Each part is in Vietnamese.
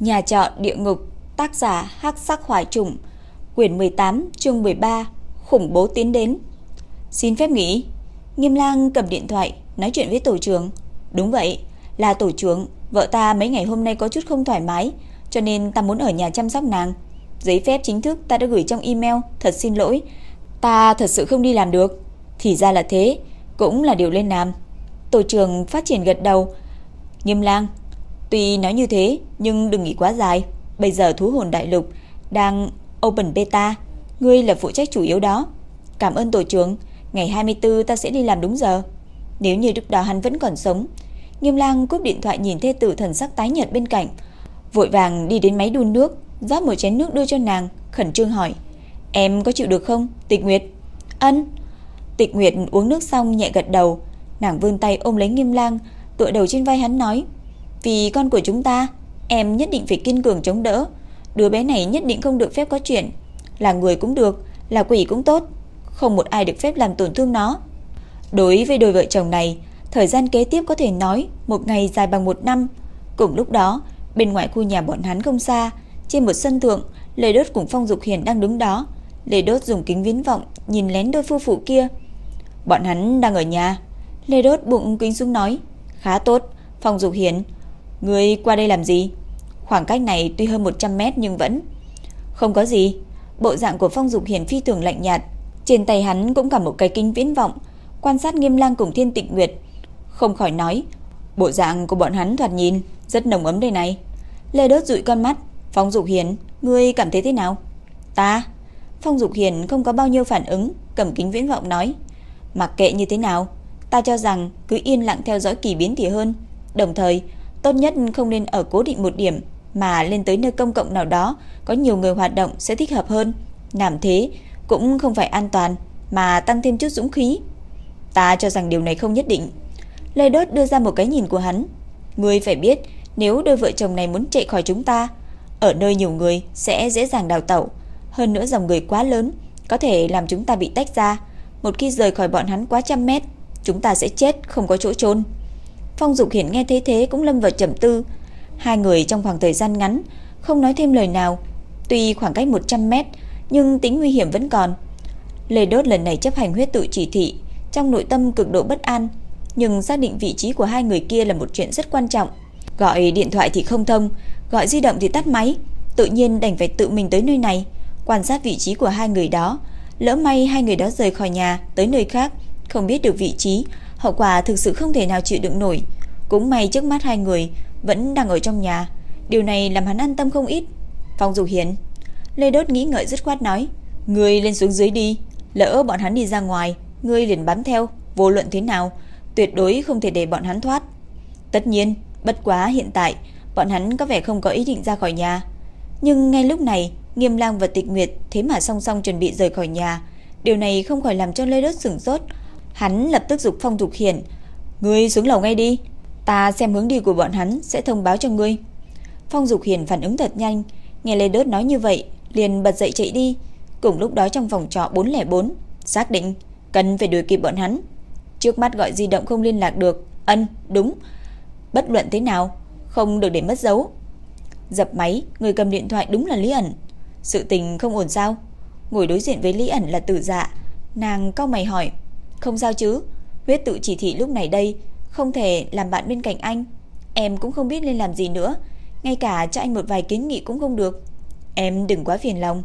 Nhà trọ địa ngục, tác giả Hắc Sắc Hoài Trùng, quyển 18, chương 13, khủng bố tiến đến. Xin phép nghỉ. Nghiêm Lang cầm điện thoại, nói chuyện với tổ trưởng. Đúng vậy, là tổ trưởng, vợ ta mấy ngày hôm nay có chút không thoải mái, cho nên ta muốn ở nhà chăm sóc nàng. Giấy phép chính thức ta đã gửi trong email, thật xin lỗi, ta thật sự không đi làm được. Thì ra là thế, cũng là điều lên làm. Tổ trưởng phát triển gật đầu. Nghiêm Lang, tuy nói như thế nhưng đừng nghĩ quá dài. Bây giờ thú hồn đại lục đang open beta, ngươi là phụ trách chủ yếu đó. Cảm ơn tổ trưởng, ngày 24 ta sẽ đi làm đúng giờ. Nếu như lúc đó hắn vẫn còn sống, Nghiêm Lang cúp điện thoại nhìn thê tử thần sắc tái nhợt bên cạnh, vội vàng đi đến máy đun nước, rót một chén nước đưa cho nàng, khẩn trương hỏi: "Em có chịu được không, Tịch Nguyệt?" "Ân." Tịch Nguyệt uống nước xong nhẹ gật đầu, nàng vươn tay ôm lấy Nghiêm Lang, tựa đầu trên vai hắn nói: "Vì con của chúng ta, em nhất định phải kiên cường chống đỡ, đứa bé này nhất định không được phép có chuyện, là người cũng được, là quỷ cũng tốt, không một ai được phép làm tổn thương nó." Đối với đôi vợ chồng này, thời gian kế tiếp có thể nói một ngày dài bằng một năm. Cùng lúc đó, bên ngoài khu nhà bọn hắn không xa, trên một sân thượng, Lê Đốt cùng Phong Dục Hiền đang đứng đó. Lê Đốt dùng kính viễn vọng nhìn lén đôi phu phụ kia. Bọn hắn đang ở nhà. Lê Đốt bụng kính xuống nói, khá tốt, Phong Dục Hiền, người qua đây làm gì? Khoảng cách này tuy hơn 100 mét nhưng vẫn không có gì. Bộ dạng của Phong Dục Hiền phi thường lạnh nhạt, trên tay hắn cũng cả một cái kính viễn vọng, quan sát Nghiêm Lang cùng Thiên Tịnh Nguyệt, không khỏi nói, bộ dạng của bọn hắn thoạt nhìn rất nồng ấm đây này. Lê Đốt dụi con mắt, Phong Dục Hiền, ngươi cảm thấy thế nào? Ta? Phong Dục Hiền không có bao nhiêu phản ứng, cầm kính viễn vọng nói, mặc kệ như thế nào, ta cho rằng cứ yên lặng theo dõi kỳ biến thì hơn. Đồng thời, tốt nhất không nên ở cố định một điểm mà lên tới nơi công cộng nào đó có nhiều người hoạt động sẽ thích hợp hơn. Làm thế cũng không phải an toàn mà tăng thêm chút dũng khí. Ta cho rằng điều này không nhất định. Lê Đốt đưa ra một cái nhìn của hắn. Ngươi phải biết, nếu đôi vợ chồng này muốn chạy khỏi chúng ta, ở nơi nhiều người sẽ dễ dàng đào tẩu. Hơn nữa dòng người quá lớn, có thể làm chúng ta bị tách ra. Một khi rời khỏi bọn hắn quá trăm mét, chúng ta sẽ chết không có chỗ trốn. Phong Dục Hiển nghe thế thế cũng lâm vào trầm tư. Hai người trong khoảng thời gian ngắn không nói thêm lời nào. Tuy khoảng cách 100 mét, nhưng tính nguy hiểm vẫn còn. Lê Đốt lần này chấp hành huyết tự chỉ thị, trong nội tâm cực độ bất an, nhưng xác định vị trí của hai người kia là một chuyện rất quan trọng. Gọi điện thoại thì không thông, gọi di động thì tắt máy, tự nhiên đành phải tự mình tới nơi này, quan sát vị trí của hai người đó. Lỡ may hai người đó rời khỏi nhà tới nơi khác, không biết được vị trí, hậu quả thực sự không thể nào chịu đựng nổi. Cũng may trước mắt hai người vẫn đang ở trong nhà, điều này làm hắn an tâm không ít. Phong Dục Hiền, Lê Đốt nghĩ ngợi dứt khoát nói, "Ngươi lên xuống dưới đi, lỡ bọn hắn đi ra ngoài, ngươi liền bám theo, vô luận thế nào, tuyệt đối không thể để bọn hắn thoát." Tất nhiên, bất quá hiện tại bọn hắn có vẻ không có ý định ra khỏi nhà. Nhưng ngay lúc này, Nghiêm Lang và Tịch Nguyệt thế mà song song chuẩn bị rời khỏi nhà, điều này không khỏi làm cho Lê Đốt sửng sốt. Hắn lập tức dục Phong Dục Hiển, "Ngươi xuống lầu ngay đi, ta xem hướng đi của bọn hắn sẽ thông báo cho ngươi." Phong Dục hiền phản ứng thật nhanh, nghe Lê Đốt nói như vậy, liền bật dậy chạy đi. Cùng lúc đó trong phòng trọ 404, xác định cần phải đuổi kịp bọn hắn. Trước mắt gọi di động không liên lạc được, ân, đúng. Bất luận thế nào, không được để mất dấu. Dập máy, người cầm điện thoại đúng là Lý ẩn. Sự tình không ổn sao? Ngồi đối diện với Lý ẩn là Tử Dạ, nàng cau mày hỏi, "Không sao chứ? Huyết tự chỉ thị lúc này đây không thể làm bạn bên cạnh anh, em cũng không biết nên làm gì nữa, ngay cả cho anh một vài kiến nghị cũng không được. Em đừng quá phiền lòng."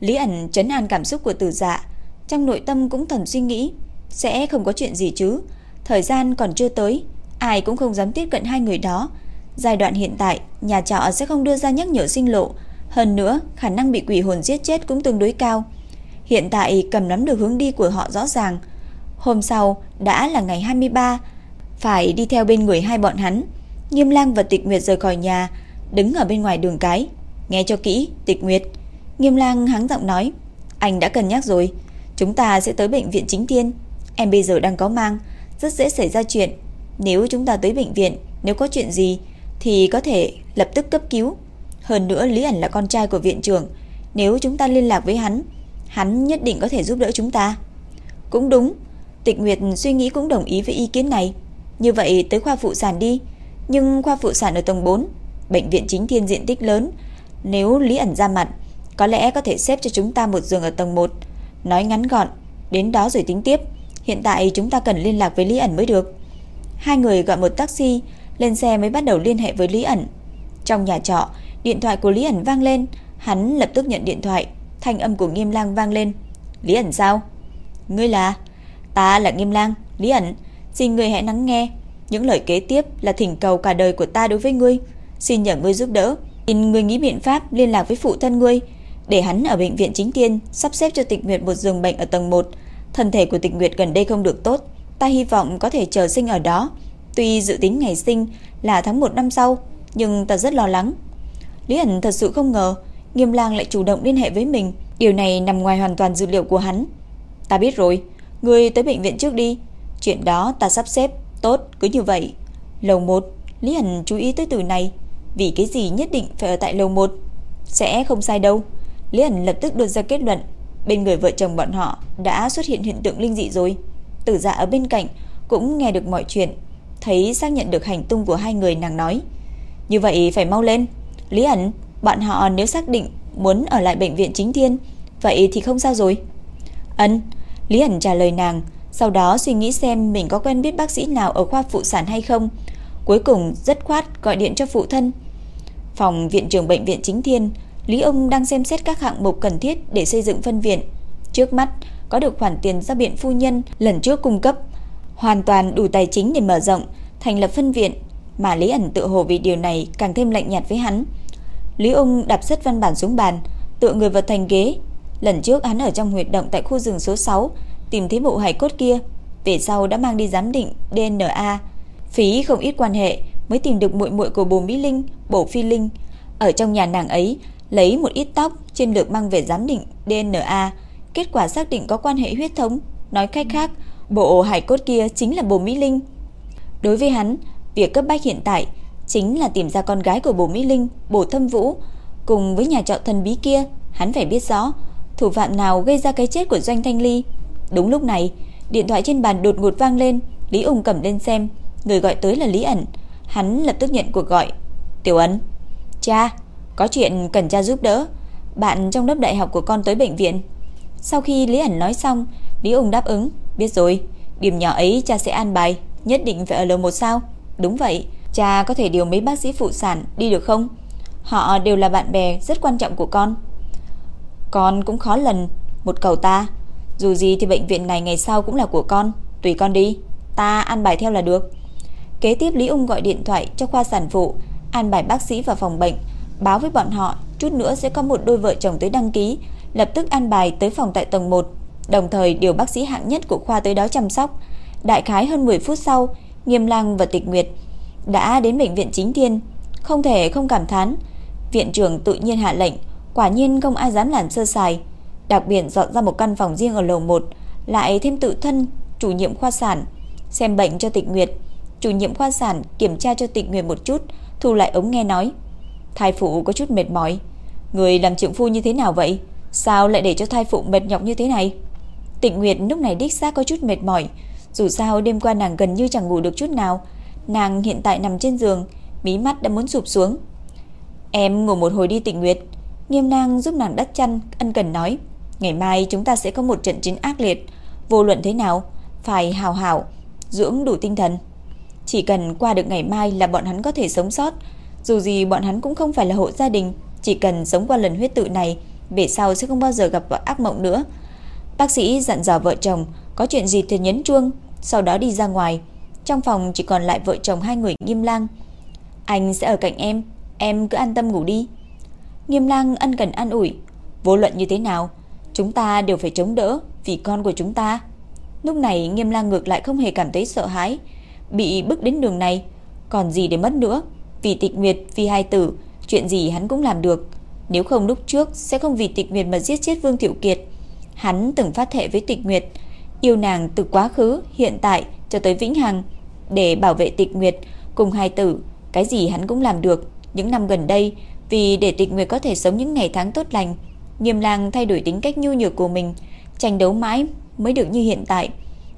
Lý ẩn trấn an cảm xúc của Tử Dạ, trong nội tâm cũng thầm suy nghĩ, sẽ không có chuyện gì chứ, thời gian còn chưa tới, ai cũng không dám tiếp cận hai người đó. Giai đoạn hiện tại, nhà trọ sẽ không đưa ra nhắc nhở sinh lộ, hơn nữa, khả năng bị quỷ hồn giết chết cũng tương đối cao. Hiện tại cầm nắm được hướng đi của họ rõ ràng. Hôm sau đã là ngày 23, phải đi theo bên người hai bọn hắn. Nghiêm Lang và Tịch Nguyệt rời khỏi nhà, đứng ở bên ngoài đường cái. Nghe cho kỹ, Tịch Nguyệt. Nghiêm Lang hắng giọng nói, anh đã cân nhắc rồi, chúng ta sẽ tới bệnh viện chính thiên. Em bây giờ đang có mang, rất dễ xảy ra chuyện. Nếu chúng ta tới bệnh viện, nếu có chuyện gì thì có thể lập tức cấp cứu. Hơn nữa Lý ẩn là con trai của viện trưởng, nếu chúng ta liên lạc với hắn, hắn nhất định có thể giúp đỡ chúng ta. Cũng đúng, Tịch Nguyệt suy nghĩ cũng đồng ý với ý kiến này. Như vậy tới khoa phụ sản đi, nhưng khoa phụ sản ở tầng 4, bệnh viện chính thiên diện tích lớn, nếu Lý ẩn ra mặt, có lẽ có thể xếp cho chúng ta một giường ở tầng 1. Nói ngắn gọn, đến đó rồi tính tiếp. Hiện tại chúng ta cần liên lạc với Lý ẩn mới được. Hai người gọi một taxi, lên xe mới bắt đầu liên hệ với Lý ẩn. Trong nhà trọ, điện thoại của Lý ẩn vang lên, hắn lập tức nhận điện thoại, thanh âm của Nghiêm Lang vang lên. "Lý ẩn sao?" "Ngươi là?" "Ta là Nghiêm Lang, Lý ẩn, xin ngươi hãy lắng nghe, những lời kế tiếp là thỉnh cầu cả đời của ta đối với ngươi, xin nhờ ngươi giúp đỡ, xin ngươi nghĩ biện pháp liên lạc với phụ thân ngươi." để hắn ở bệnh viện chính tiên sắp xếp cho Tịch Nguyệt một giường bệnh ở tầng 1. Thân thể của Tịch Nguyệt gần đây không được tốt, ta hy vọng có thể chờ sinh ở đó. Tuy dự tính ngày sinh là tháng 1 năm sau, nhưng ta rất lo lắng. Lý ẩn thật sự không ngờ, Nghiêm Lang lại chủ động liên hệ với mình, điều này nằm ngoài hoàn toàn dữ liệu của hắn. Ta biết rồi, người tới bệnh viện trước đi, chuyện đó ta sắp xếp, tốt, cứ như vậy. Lầu 1, Lý Hẳn chú ý tới từ này, vì cái gì nhất định phải ở tại lầu 1? Sẽ không sai đâu. Lý Hẳn lập tức đưa ra kết luận, bên người vợ chồng bọn họ đã xuất hiện hiện tượng linh dị rồi. Tử dạ ở bên cạnh cũng nghe được mọi chuyện, thấy xác nhận được hành tung của hai người nàng nói. Như vậy phải mau lên. Lý Hẳn bọn họ nếu xác định muốn ở lại bệnh viện chính thiên, vậy thì không sao rồi. Ấn, Lý ẩn trả lời nàng, sau đó suy nghĩ xem mình có quen biết bác sĩ nào ở khoa phụ sản hay không. Cuối cùng rất khoát gọi điện cho phụ thân. Phòng viện trưởng bệnh viện chính thiên Lý ông đang xem xét các hạng mục cần thiết để xây dựng phân viện. Trước mắt, có được khoản tiền do biện phu nhân lần trước cung cấp, hoàn toàn đủ tài chính để mở rộng, thành lập phân viện, mà Lý ẩn tự hồ vì điều này càng thêm lạnh nhạt với hắn. Lý ông đạp rất văn bản xuống bàn, tựa người vào thành ghế. Lần trước hắn ở trong huyệt động tại khu rừng số 6, tìm thấy bộ hài cốt kia, về sau đã mang đi giám định DNA, phí không ít quan hệ mới tìm được muội muội của Bồ Mỹ Linh, Bổ Phi Linh. Ở trong nhà nàng ấy lấy một ít tóc trên lược mang về giám định DNA, kết quả xác định có quan hệ huyết thống, nói cách khác, bộ hải cốt kia chính là Bồ Mỹ Linh. Đối với hắn, việc cấp bách hiện tại chính là tìm ra con gái của Bồ Mỹ Linh, Bồ Thâm Vũ, cùng với nhà trọ thần bí kia, hắn phải biết rõ thủ phạm nào gây ra cái chết của Doanh Thanh Ly. Đúng lúc này, điện thoại trên bàn đột ngột vang lên, Lý Ung cầm lên xem, người gọi tới là Lý ẩn. Hắn lập tức nhận cuộc gọi. "Tiểu Ấn." "Cha." Có chuyện cần cha giúp đỡ Bạn trong lớp đại học của con tới bệnh viện Sau khi Lý ẩn nói xong Lý ung đáp ứng Biết rồi Điểm nhỏ ấy cha sẽ an bài Nhất định phải ở lầu một sao Đúng vậy Cha có thể điều mấy bác sĩ phụ sản đi được không Họ đều là bạn bè rất quan trọng của con con cũng khó lần Một cầu ta. Dù gì thì bệnh viện này ngày sau cũng là của con. Tùy con đi. Ta an bài theo là được. Kế tiếp Lý Ung gọi điện thoại cho khoa sản phụ An bài bác sĩ vào phòng bệnh báo với bọn họ chút nữa sẽ có một đôi vợ chồng tới đăng ký, lập tức an bài tới phòng tại tầng 1, đồng thời điều bác sĩ hạng nhất của khoa tới đó chăm sóc. Đại khái hơn 10 phút sau, Nghiêm Lang và Tịch Nguyệt đã đến bệnh viện chính thiên, không thể không cảm thán, viện trưởng tự nhiên hạ lệnh, quả nhiên không ai dám làm sơ sài, đặc biệt dọn ra một căn phòng riêng ở lầu 1, lại thêm tự thân chủ nhiệm khoa sản xem bệnh cho Tịch Nguyệt. Chủ nhiệm khoa sản kiểm tra cho Tịch Nguyệt một chút, thu lại ống nghe nói: Thai phụ có chút mệt mỏi. Người làm trưởng phu như thế nào vậy? Sao lại để cho thai phụ mệt nhọc như thế này? Tịnh Nguyệt lúc này đích xác có chút mệt mỏi. Dù sao đêm qua nàng gần như chẳng ngủ được chút nào. Nàng hiện tại nằm trên giường Mí mắt đã muốn sụp xuống. Em ngủ một hồi đi Tịnh Nguyệt. Nghiêm nang giúp nàng đắt chăn Ân cần nói Ngày mai chúng ta sẽ có một trận chiến ác liệt Vô luận thế nào Phải hào hảo Dưỡng đủ tinh thần Chỉ cần qua được ngày mai là bọn hắn có thể sống sót dù gì bọn hắn cũng không phải là hộ gia đình, chỉ cần sống qua lần huyết tự này, về sau sẽ không bao giờ gặp vợ ác mộng nữa. Bác sĩ dặn dò vợ chồng có chuyện gì thì nhấn chuông, sau đó đi ra ngoài. Trong phòng chỉ còn lại vợ chồng hai người Nghiêm Lang. Anh sẽ ở cạnh em, em cứ an tâm ngủ đi. Nghiêm Lang ân cần an ủi, vô luận như thế nào, chúng ta đều phải chống đỡ vì con của chúng ta. Lúc này Nghiêm Lang ngược lại không hề cảm thấy sợ hãi, bị bức đến đường này, còn gì để mất nữa. Vì tịch nguyệt, vì hai tử, chuyện gì hắn cũng làm được. Nếu không lúc trước sẽ không vì tịch nguyệt mà giết chết Vương Tiểu Kiệt. Hắn từng phát thệ với tịch nguyệt, yêu nàng từ quá khứ, hiện tại cho tới vĩnh hằng. Để bảo vệ tịch nguyệt cùng hai tử, cái gì hắn cũng làm được. Những năm gần đây, vì để tịch nguyệt có thể sống những ngày tháng tốt lành, Nghiêm lang thay đổi tính cách nhu nhược của mình, tranh đấu mãi mới được như hiện tại.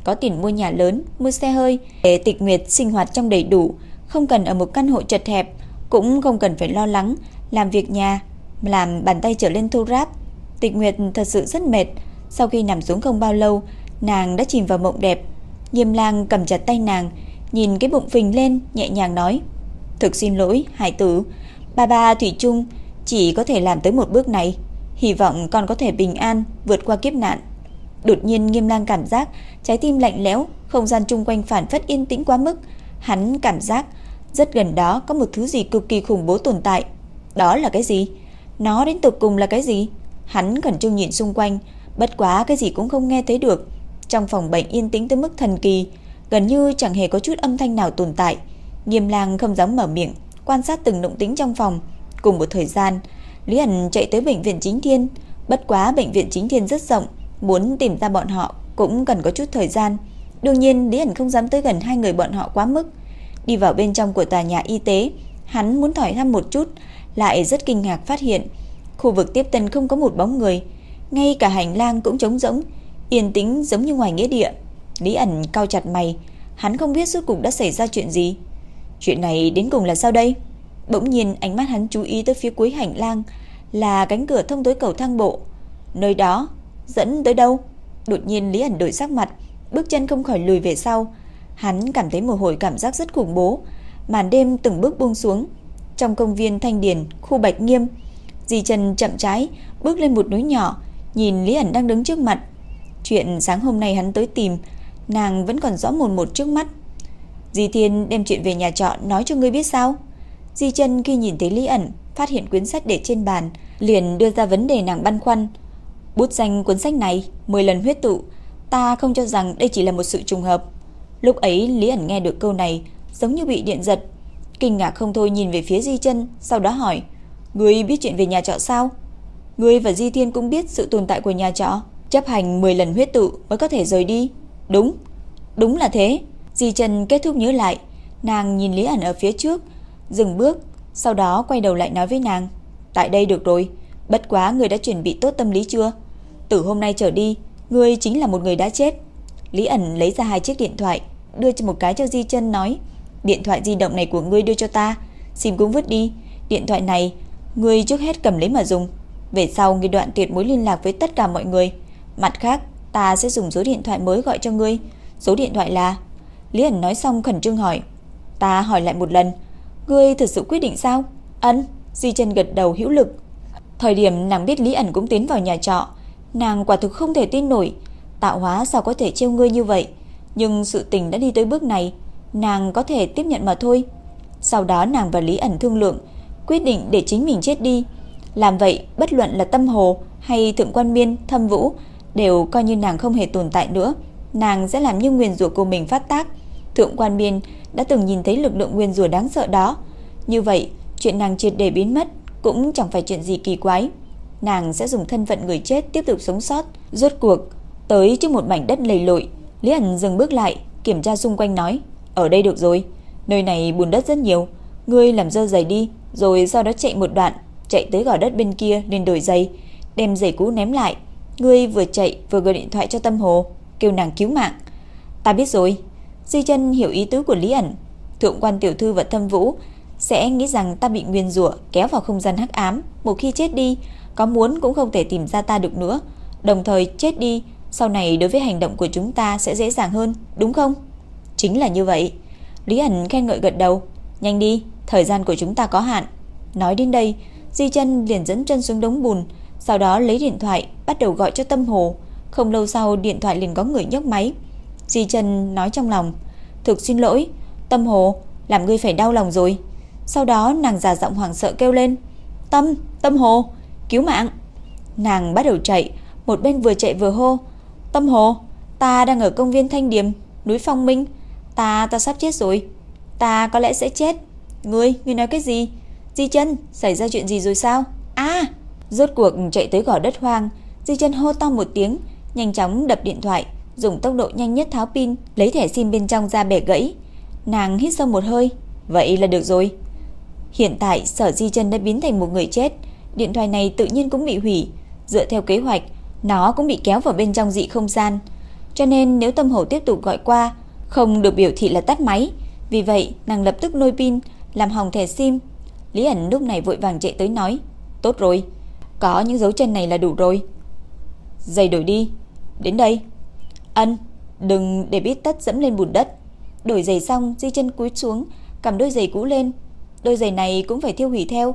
Có tiền mua nhà lớn, mua xe hơi, để tịch nguyệt sinh hoạt trong đầy đủ, không cần ở một căn hộ chật hẹp, cũng không cần phải lo lắng làm việc nhà, làm bàn tay trở lên thô ráp. Tịch Nguyệt thật sự rất mệt, sau khi nằm xuống không bao lâu, nàng đã chìm vào mộng đẹp. Nghiêm Lang cầm chặt tay nàng, nhìn cái bụng phình lên, nhẹ nhàng nói: "Thực xin lỗi, hải tử, ba ba thủy chung chỉ có thể làm tới một bước này, hy vọng con có thể bình an vượt qua kiếp nạn." Đột nhiên Nghiêm Lang cảm giác trái tim lạnh lẽo, không gian chung quanh phản phất yên tĩnh quá mức, hắn cảm giác rất gần đó có một thứ gì cực kỳ khủng bố tồn tại. Đó là cái gì? Nó đến tục cùng là cái gì? Hắn khẩn trương nhìn xung quanh, bất quá cái gì cũng không nghe thấy được. Trong phòng bệnh yên tĩnh tới mức thần kỳ, gần như chẳng hề có chút âm thanh nào tồn tại. Nghiêm Lang không dám mở miệng, quan sát từng động tĩnh trong phòng. Cùng một thời gian, Lý Ẩn chạy tới bệnh viện Chính Thiên, bất quá bệnh viện Chính Thiên rất rộng, muốn tìm ra bọn họ cũng cần có chút thời gian. Đương nhiên Lý Ẩn không dám tới gần hai người bọn họ quá mức. Đi vào bên trong của tòa nhà y tế, hắn muốn hỏi thăm một chút, lại rất kinh ngạc phát hiện khu vực tiếp tân không có một bóng người, ngay cả hành lang cũng trống rỗng, yên tĩnh giống như ngoài nghĩa địa. Lý ẩn cao chặt mày, hắn không biết rốt cuộc đã xảy ra chuyện gì. Chuyện này đến cùng là sao đây? Bỗng nhiên ánh mắt hắn chú ý tới phía cuối hành lang là cánh cửa thông tới cầu thang bộ. Nơi đó dẫn tới đâu? Đột nhiên Lý ẩn đổi sắc mặt, bước chân không khỏi lùi về sau. Hắn cảm thấy một hồi cảm giác rất khủng bố. Màn đêm từng bước buông xuống. Trong công viên Thanh Điền, khu Bạch Nghiêm, Di Trần chậm trái bước lên một núi nhỏ, nhìn Lý ẩn đang đứng trước mặt. Chuyện sáng hôm nay hắn tới tìm, nàng vẫn còn rõ mồn một trước mắt. Di Thiên đem chuyện về nhà trọ nói cho ngươi biết sao? Di chân khi nhìn thấy Lý ẩn, phát hiện quyển sách để trên bàn, liền đưa ra vấn đề nàng băn khoăn. Bút danh cuốn sách này 10 lần huyết tụ, ta không cho rằng đây chỉ là một sự trùng hợp. Lúc ấy Lý ẩn nghe được câu này, giống như bị điện giật, kinh ngạc không thôi nhìn về phía Di Chân, sau đó hỏi: "Ngươi biết chuyện về nhà trọ sao?" "Ngươi và Di Thiên cũng biết sự tồn tại của nhà trọ, chấp hành 10 lần huyết tụ mới có thể rời đi." "Đúng, đúng là thế." Di Trần kết thúc nhớ lại, nàng nhìn Lý ẩn ở phía trước, dừng bước, sau đó quay đầu lại nói với nàng: "Tại đây được rồi, bất quá người đã chuẩn bị tốt tâm lý chưa?" Từ hôm nay trở đi, ngươi chính là một người đã chết. Lý ẩn lấy ra hai chiếc điện thoại, đưa cho một cái cho Di Chân nói: "Điện thoại di động này của ngươi đưa cho ta, xin cũng vứt đi, điện thoại này ngươi trước hết cầm lấy mà dùng, về sau ngươi đoạn tuyệt mối liên lạc với tất cả mọi người. Mặt khác, ta sẽ dùng số điện thoại mới gọi cho ngươi, số điện thoại là..." Lý ẩn nói xong khẩn trương hỏi: "Ta hỏi lại một lần, ngươi thật sự quyết định sao?" "Ân." Di Chân gật đầu hữu lực. Thời điểm nàng biết Lý ẩn cũng tiến vào nhà trọ, Nàng quả thực không thể tin nổi, tạo hóa sao có thể trêu ngươi như vậy, nhưng sự tình đã đi tới bước này, nàng có thể tiếp nhận mà thôi. Sau đó nàng và Lý ẩn thương lượng, quyết định để chính mình chết đi. Làm vậy, bất luận là Tâm Hồ hay Thượng Quan Miên, Thâm Vũ đều coi như nàng không hề tồn tại nữa, nàng sẽ làm như nguyên rủa của mình phát tác. Thượng Quan Miên đã từng nhìn thấy lực lượng nguyên rủa đáng sợ đó, như vậy, chuyện nàng triệt để biến mất cũng chẳng phải chuyện gì kỳ quái nàng sẽ dùng thân phận người chết tiếp tục sống sót. Rốt cuộc, tới trước một mảnh đất lầy lội, Lý ẩn dừng bước lại, kiểm tra xung quanh nói, ở đây được rồi, nơi này bùn đất rất nhiều, ngươi làm dơ giày đi, rồi sau đó chạy một đoạn, chạy tới gò đất bên kia lên đổi giày, đem giày cũ ném lại. Ngươi vừa chạy vừa gọi điện thoại cho Tâm Hồ, kêu nàng cứu mạng. Ta biết rồi. Di chân hiểu ý tứ của Lý ẩn. Thượng quan tiểu thư và Thâm Vũ sẽ nghĩ rằng ta bị nguyên rủa kéo vào không gian hắc ám, một khi chết đi, có muốn cũng không thể tìm ra ta được nữa. Đồng thời chết đi, sau này đối với hành động của chúng ta sẽ dễ dàng hơn, đúng không? Chính là như vậy. Lý ẩn khen ngợi gật đầu. Nhanh đi, thời gian của chúng ta có hạn. Nói đến đây, Di chân liền dẫn chân xuống đống bùn, sau đó lấy điện thoại, bắt đầu gọi cho Tâm Hồ. Không lâu sau điện thoại liền có người nhấc máy. Di chân nói trong lòng, thực xin lỗi, Tâm Hồ, làm ngươi phải đau lòng rồi. Sau đó nàng già giọng hoảng sợ kêu lên, Tâm, Tâm Hồ, cứu mạng. Nàng bắt đầu chạy, một bên vừa chạy vừa hô, "Tâm Hồ, ta đang ở công viên Thanh Điềm, núi Phong Minh, ta ta sắp chết rồi, ta có lẽ sẽ chết." "Ngươi, ngươi nói cái gì?" "Di Chân, xảy ra chuyện gì rồi sao?" "A!" rốt cuộc chạy tới gò đất hoang, Di Chân hô to một tiếng, nhanh chóng đập điện thoại, dùng tốc độ nhanh nhất tháo pin, lấy thẻ sim bên trong ra bẻ gãy. Nàng hít sâu một hơi, vậy là được rồi. Hiện tại Sở Di Chân đã biến thành một người chết, điện thoại này tự nhiên cũng bị hủy. Dựa theo kế hoạch, nó cũng bị kéo vào bên trong dị không gian. Cho nên nếu tâm hổ tiếp tục gọi qua, không được biểu thị là tắt máy. Vì vậy, nàng lập tức lôi pin, làm hỏng thẻ sim. Lý ẩn lúc này vội vàng chạy tới nói, tốt rồi, có những dấu chân này là đủ rồi. Giày đổi đi, đến đây. Ân, đừng để biết tất dẫm lên bùn đất. Đổi giày xong, Di chân cúi xuống, cầm đôi giày cũ lên. Đôi giày này cũng phải thiêu hủy theo.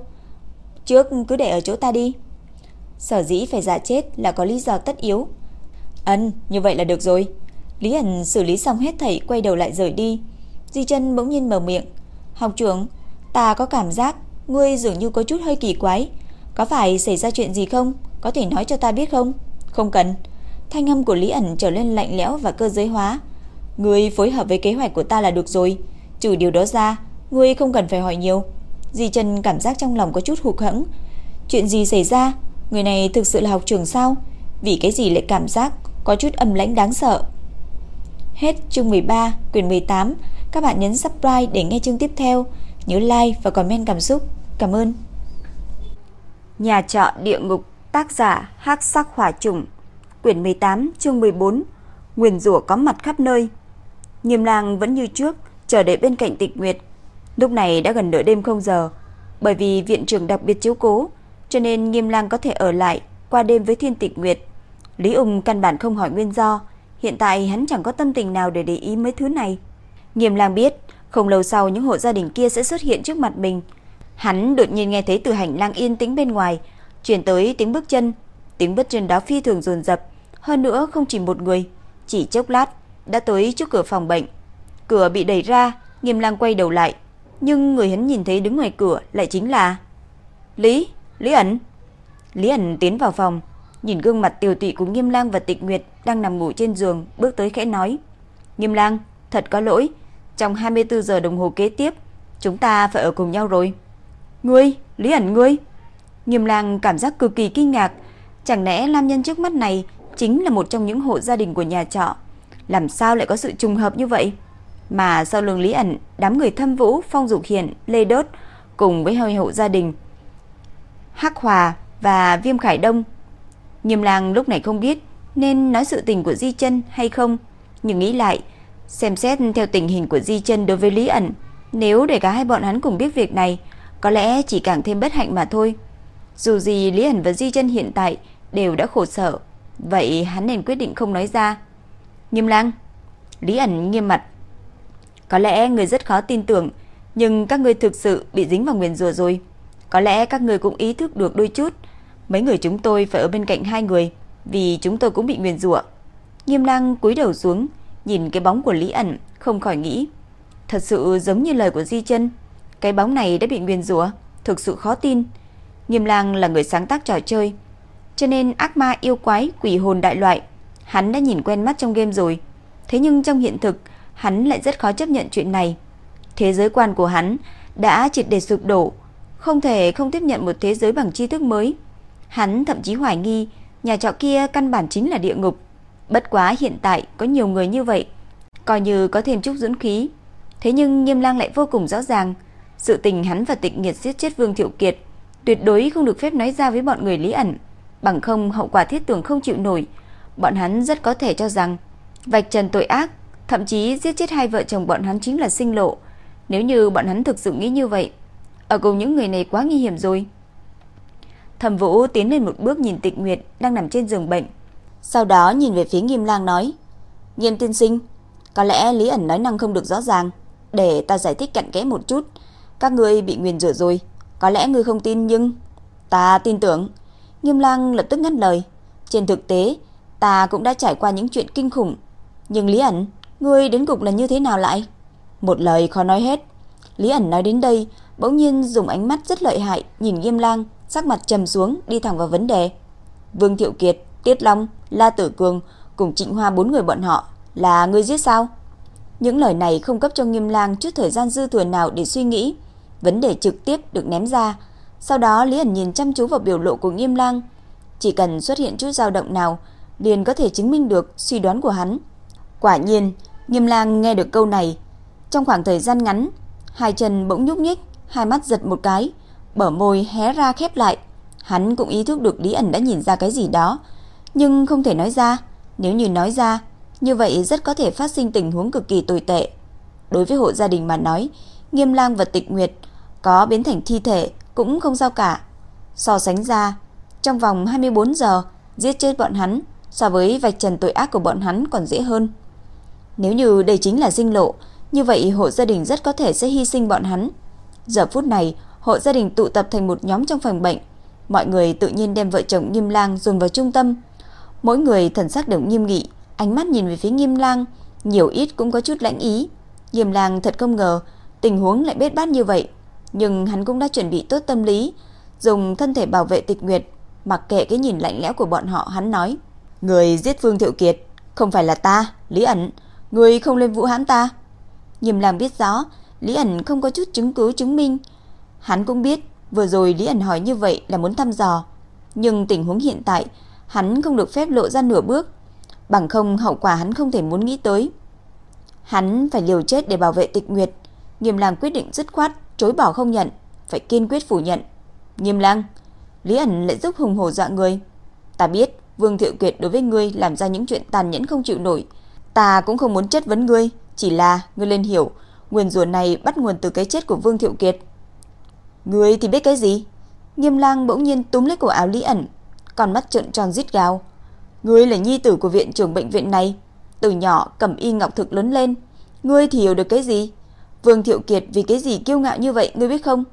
Trước cứ để ở chỗ ta đi. Sở dĩ phải giả chết là có lý do tất yếu. Ân, như vậy là được rồi. Lý ẩn xử lý xong hết thảy quay đầu lại rời đi. Di chân bỗng nhiên mở miệng. Học trưởng, ta có cảm giác ngươi dường như có chút hơi kỳ quái. Có phải xảy ra chuyện gì không? Có thể nói cho ta biết không? Không cần. Thanh âm của Lý ẩn trở lên lạnh lẽo và cơ giới hóa. Ngươi phối hợp với kế hoạch của ta là được rồi. Trừ điều đó ra, ngươi không cần phải hỏi nhiều. Di trần cảm giác trong lòng có chút hụt hẫng. Chuyện gì xảy ra? Người này thực sự là học trưởng sao? Vì cái gì lại cảm giác có chút âm lãnh đáng sợ? Hết chương 13, quyển 18. Các bạn nhấn subscribe để nghe chương tiếp theo. Nhớ like và comment cảm xúc. Cảm ơn. Nhà trọ địa ngục, tác giả Hắc Sắc Hỏa Trùng, quyển 18, chương 14. Nguyền rủa có mặt khắp nơi. Nghiêm Lang vẫn như trước, chờ đợi bên cạnh Tịch Nguyệt. Lúc này đã gần nửa đêm không giờ, bởi vì viện trưởng đặc biệt chiếu cố, cho nên Nghiêm Lang có thể ở lại qua đêm với Thiên Tịch Nguyệt. Lý Ung căn bản không hỏi nguyên do, hiện tại hắn chẳng có tâm tình nào để để ý mấy thứ này. Nghiêm Lang biết, không lâu sau những hộ gia đình kia sẽ xuất hiện trước mặt mình. Hắn đột nhiên nghe thấy từ hành lang yên tĩnh bên ngoài truyền tới tiếng bước chân, tiếng bước chân đó phi thường dồn dập, hơn nữa không chỉ một người, chỉ chốc lát đã tới trước cửa phòng bệnh. Cửa bị đẩy ra, Nghiêm Lang quay đầu lại, nhưng người hắn nhìn thấy đứng ngoài cửa lại chính là Lý, Lý ẩn. Lý ẩn tiến vào phòng, nhìn gương mặt tiều tụy của Nghiêm Lang và Tịch Nguyệt đang nằm ngủ trên giường, bước tới khẽ nói: "Nghiêm Lang, thật có lỗi, trong 24 giờ đồng hồ kế tiếp, chúng ta phải ở cùng nhau rồi." "Ngươi, Lý ẩn ngươi?" Nghiêm Lang cảm giác cực kỳ kinh ngạc, chẳng lẽ nam nhân trước mắt này chính là một trong những hộ gia đình của nhà trọ? Làm sao lại có sự trùng hợp như vậy? Mà sau lưng Lý ẩn, đám người Thâm Vũ, Phong Dục Hiển, Lê Đốt cùng với hơi hộ gia đình Hắc Hòa và Viêm Khải Đông. Nghiêm Lang lúc này không biết nên nói sự tình của Di Chân hay không, nhưng nghĩ lại, xem xét theo tình hình của Di Chân đối với Lý ẩn, nếu để cả hai bọn hắn cùng biết việc này, có lẽ chỉ càng thêm bất hạnh mà thôi. Dù gì Lý ẩn và Di Chân hiện tại đều đã khổ sở, vậy hắn nên quyết định không nói ra. Nghiêm Lang, Lý ẩn nghiêm mặt. Có lẽ người rất khó tin tưởng, nhưng các ngươi thực sự bị dính vào nguyền rủa rồi. Có lẽ các người cũng ý thức được đôi chút, mấy người chúng tôi phải ở bên cạnh hai người, vì chúng tôi cũng bị nguyền rủa. Nghiêm Lang cúi đầu xuống, nhìn cái bóng của Lý ẩn, không khỏi nghĩ, thật sự giống như lời của Di Chân, cái bóng này đã bị nguyền rủa, thực sự khó tin. Nghiêm Lang là người sáng tác trò chơi, cho nên ác ma yêu quái, quỷ hồn đại loại, hắn đã nhìn quen mắt trong game rồi. Thế nhưng trong hiện thực, hắn lại rất khó chấp nhận chuyện này. Thế giới quan của hắn đã triệt để sụp đổ, không thể không tiếp nhận một thế giới bằng tri thức mới. Hắn thậm chí hoài nghi nhà trọ kia căn bản chính là địa ngục. Bất quá hiện tại có nhiều người như vậy, coi như có thêm chút dưỡng khí. Thế nhưng Nghiêm Lang lại vô cùng rõ ràng, sự tình hắn và Tịch Nghiệt giết chết Vương Thiệu Kiệt tuyệt đối không được phép nói ra với bọn người Lý ẩn, bằng không hậu quả thiết tưởng không chịu nổi. Bọn hắn rất có thể cho rằng vạch trần tội ác, thậm chí giết chết hai vợ chồng bọn hắn chính là sinh lộ. Nếu như bọn hắn thực sự nghĩ như vậy, ở cùng những người này quá nguy hiểm rồi. Thẩm Vũ tiến lên một bước nhìn Tịch Nguyệt đang nằm trên giường bệnh, sau đó nhìn về phía Nghiêm Lang nói: "Nghiêm tiên sinh, có lẽ Lý ẩn nói năng không được rõ ràng, để ta giải thích cặn kẽ một chút. Các ngươi bị nguyền rủa rồi, có lẽ ngươi không tin nhưng ta tin tưởng." Nghiêm Lang lập tức ngắt lời, "Trên thực tế, ta cũng đã trải qua những chuyện kinh khủng, nhưng Lý ẩn, ngươi đến cục là như thế nào lại?" Một lời khó nói hết. Lý ẩn nói đến đây, bỗng nhiên dùng ánh mắt rất lợi hại nhìn Nghiêm Lang, sắc mặt trầm xuống đi thẳng vào vấn đề. Vương Thiệu Kiệt, Tiết Long, La Tử Cường cùng Trịnh Hoa bốn người bọn họ là ngươi giết sao? Những lời này không cấp cho Nghiêm Lang chút thời gian dư thừa nào để suy nghĩ, vấn đề trực tiếp được ném ra. Sau đó Lý ẩn nhìn chăm chú vào biểu lộ của Nghiêm Lang, chỉ cần xuất hiện chút dao động nào, liền có thể chứng minh được suy đoán của hắn. Quả nhiên, Nghiêm Lang nghe được câu này, trong khoảng thời gian ngắn, hai chân bỗng nhúc nhích, hai mắt giật một cái, bờ môi hé ra khép lại. Hắn cũng ý thức được Lý ẩn đã nhìn ra cái gì đó, nhưng không thể nói ra. Nếu như nói ra, như vậy rất có thể phát sinh tình huống cực kỳ tồi tệ. Đối với hộ gia đình mà nói, Nghiêm Lang và Tịch Nguyệt có biến thành thi thể cũng không sao cả. So sánh ra, trong vòng 24 giờ giết chết bọn hắn so với vạch trần tội ác của bọn hắn còn dễ hơn. Nếu như đây chính là sinh lộ, như vậy hộ gia đình rất có thể sẽ hy sinh bọn hắn. Giờ phút này, hộ gia đình tụ tập thành một nhóm trong phòng bệnh. Mọi người tự nhiên đem vợ chồng Nghiêm Lang dồn vào trung tâm. Mỗi người thần sắc đều nghiêm nghị, ánh mắt nhìn về phía Nghiêm Lang, nhiều ít cũng có chút lãnh ý. Nghiêm Lang thật không ngờ tình huống lại bết bát như vậy, nhưng hắn cũng đã chuẩn bị tốt tâm lý, dùng thân thể bảo vệ Tịch Nguyệt, mặc kệ cái nhìn lạnh lẽo của bọn họ, hắn nói: "Người giết Vương Thiệu Kiệt không phải là ta, Lý ẩn, người không lên vũ hãm ta." Nghiêm Lang biết rõ, Lý ẩn không có chút chứng cứ chứng minh. Hắn cũng biết, vừa rồi Lý ẩn hỏi như vậy là muốn thăm dò, nhưng tình huống hiện tại, hắn không được phép lộ ra nửa bước, bằng không hậu quả hắn không thể muốn nghĩ tới. Hắn phải liều chết để bảo vệ Tịch Nguyệt, Nghiêm Lang quyết định dứt khoát chối bỏ không nhận, phải kiên quyết phủ nhận. Nghiêm Lang, Lý ẩn lại giúp hùng hổ dọa người. Ta biết, Vương Thiệu Kiệt đối với ngươi làm ra những chuyện tàn nhẫn không chịu nổi, ta cũng không muốn chất vấn ngươi, chỉ là ngươi lên hiểu, nguyên rủa này bắt nguồn từ cái chết của Vương Thiệu Kiệt. Ngươi thì biết cái gì? Nghiêm Lang bỗng nhiên túm lấy cổ áo Lý ẩn, còn mắt trợn tròn rít gào. Ngươi là nhi tử của viện trưởng bệnh viện này, từ nhỏ cầm y ngọc thực lớn lên, ngươi thì hiểu được cái gì? Vương Thiệu Kiệt vì cái gì kiêu ngạo như vậy ngươi biết không?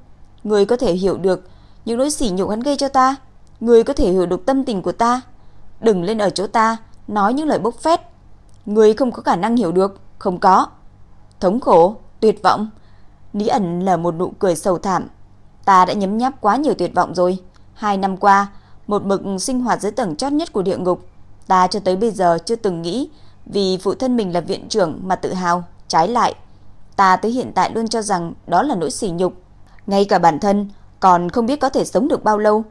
Ngươi có thể hiểu được những nỗi sỉ nhục hắn gây cho ta, ngươi có thể hiểu được tâm tình của ta. Đừng lên ở chỗ ta nói những lời bốc phét. Ngươi không có khả năng hiểu được, không có. Thống khổ, tuyệt vọng. Lý ẩn là một nụ cười sầu thảm. Ta đã nhấm nháp quá nhiều tuyệt vọng rồi. Hai năm qua, một mực sinh hoạt dưới tầng chót nhất của địa ngục. Ta cho tới bây giờ chưa từng nghĩ vì phụ thân mình là viện trưởng mà tự hào. Trái lại, ta tới hiện tại luôn cho rằng đó là nỗi sỉ nhục. Ngay cả bản thân còn không biết có thể sống được bao lâu,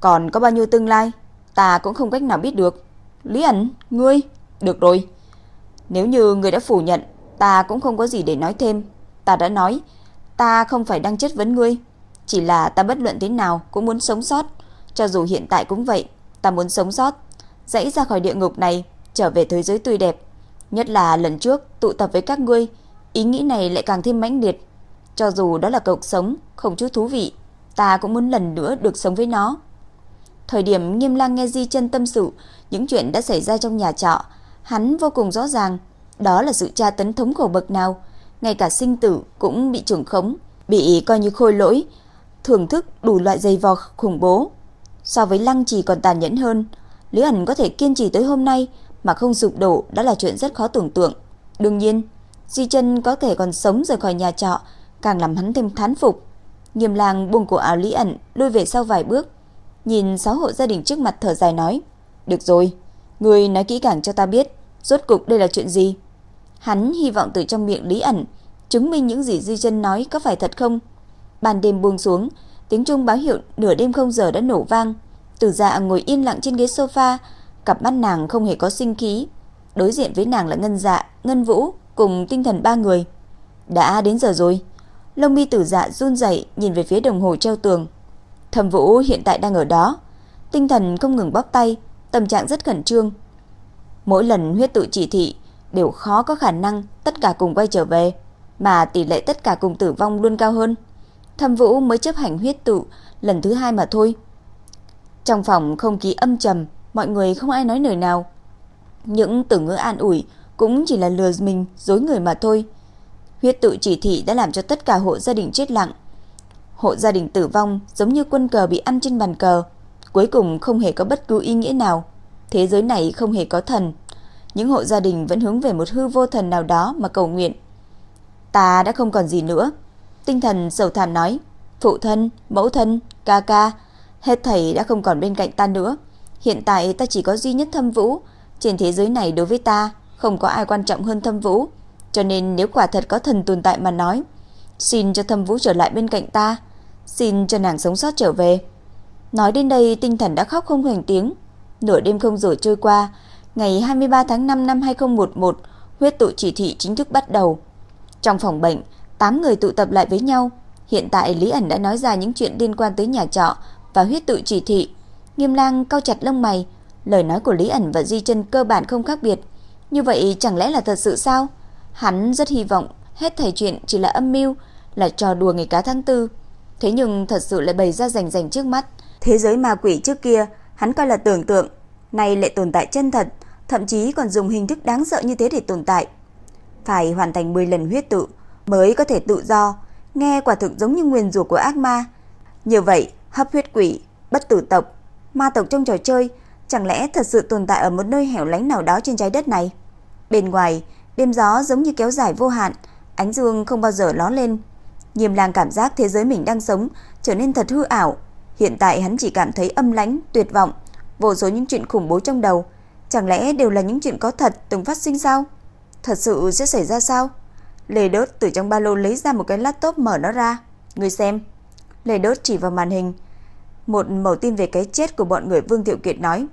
còn có bao nhiêu tương lai, ta cũng không cách nào biết được. Lý ẩn, ngươi, được rồi. Nếu như ngươi đã phủ nhận, ta cũng không có gì để nói thêm. Ta đã nói, ta không phải đang chất vấn ngươi, chỉ là ta bất luận thế nào cũng muốn sống sót, cho dù hiện tại cũng vậy, ta muốn sống sót, dãy ra khỏi địa ngục này, trở về thế giới tươi đẹp. Nhất là lần trước tụ tập với các ngươi, ý nghĩ này lại càng thêm mãnh liệt. Cho dù đó là cuộc sống không chút thú vị, ta cũng muốn lần nữa được sống với nó. Thời điểm Nghiêm Lang nghe Di Chân tâm sự những chuyện đã xảy ra trong nhà trọ, hắn vô cùng rõ ràng, đó là sự tra tấn thống khổ bậc nào, ngay cả sinh tử cũng bị trưởng khống, bị coi như khôi lỗi, thưởng thức đủ loại dây vò khủng bố. So với Lăng Trì còn tàn nhẫn hơn, Lý ẩn có thể kiên trì tới hôm nay mà không sụp đổ đã là chuyện rất khó tưởng tượng. Đương nhiên, Di Chân có thể còn sống rời khỏi nhà trọ, càng làm hắn thêm thán phục. Nghiêm Lang buông cổ áo Lý ẩn, lùi về sau vài bước, nhìn sáu hộ gia đình trước mặt thở dài nói: "Được rồi, người nói kỹ càng cho ta biết, rốt cục đây là chuyện gì?" Hắn hy vọng từ trong miệng Lý ẩn chứng minh những gì Di Chân nói có phải thật không. Ban đêm buông xuống, tiếng chuông báo hiệu nửa đêm không giờ đã nổ vang. Tử Dạ ngồi yên lặng trên ghế sofa, cặp mắt nàng không hề có sinh khí. Đối diện với nàng là Ngân Dạ, Ngân Vũ cùng tinh thần ba người. Đã đến giờ rồi. Lông mi Tử Dạ run rẩy nhìn về phía đồng hồ treo tường. Thẩm Vũ hiện tại đang ở đó, tinh thần không ngừng bóp tay, tâm trạng rất khẩn trương. Mỗi lần huyết tự chỉ thị đều khó có khả năng tất cả cùng quay trở về, mà tỷ lệ tất cả cùng tử vong luôn cao hơn. Thẩm Vũ mới chấp hành huyết tự lần thứ hai mà thôi. Trong phòng không khí âm trầm, mọi người không ai nói lời nào. Những từ ngữ an ủi cũng chỉ là lừa mình, dối người mà thôi. Huyết tự chỉ thị đã làm cho tất cả hộ gia đình chết lặng. Hộ gia đình tử vong giống như quân cờ bị ăn trên bàn cờ, cuối cùng không hề có bất cứ ý nghĩa nào. Thế giới này không hề có thần. Những hộ gia đình vẫn hướng về một hư vô thần nào đó mà cầu nguyện. Ta đã không còn gì nữa. Tinh thần sầu thảm nói, phụ thân, mẫu thân, ca ca, hết thầy đã không còn bên cạnh ta nữa. Hiện tại ta chỉ có duy nhất Thâm Vũ, trên thế giới này đối với ta không có ai quan trọng hơn Thâm Vũ, cho nên nếu quả thật có thần tồn tại mà nói, xin cho Thâm Vũ trở lại bên cạnh ta, xin cho nàng sống sót trở về. Nói đến đây tinh thần đã khóc không hoành tiếng. Nửa đêm không rồi trôi qua, ngày 23 tháng 5 năm 2011, huyết tụ chỉ thị chính thức bắt đầu. Trong phòng bệnh, 8 người tụ tập lại với nhau. Hiện tại Lý ẩn đã nói ra những chuyện liên quan tới nhà trọ và huyết tụ chỉ thị. Nghiêm Lang cao chặt lông mày, lời nói của Lý ẩn và Di Chân cơ bản không khác biệt. Như vậy chẳng lẽ là thật sự sao? Hắn rất hy vọng hết thầy chuyện chỉ là âm mưu, là trò đùa ngày cá tháng tư. Thế nhưng thật sự lại bày ra rành rành trước mắt. Thế giới ma quỷ trước kia, hắn coi là tưởng tượng, nay lại tồn tại chân thật, thậm chí còn dùng hình thức đáng sợ như thế để tồn tại. Phải hoàn thành 10 lần huyết tự mới có thể tự do, nghe quả thực giống như nguyên rủa của ác ma. Như vậy, hấp huyết quỷ, bất tử tộc, ma tộc trong trò chơi chẳng lẽ thật sự tồn tại ở một nơi hẻo lánh nào đó trên trái đất này? Bên ngoài, đêm gió giống như kéo dài vô hạn, ánh dương không bao giờ ló lên. Nghiêm Lang cảm giác thế giới mình đang sống trở nên thật hư ảo. Hiện tại hắn chỉ cảm thấy âm lãnh, tuyệt vọng, vô số những chuyện khủng bố trong đầu, chẳng lẽ đều là những chuyện có thật từng phát sinh sao? Thật sự sẽ xảy ra sao? Lê Đốt từ trong ba lô lấy ra một cái laptop mở nó ra. Người xem. Lê Đốt chỉ vào màn hình. Một mẫu tin về cái chết của bọn người Vương Thiệu Kiệt nói.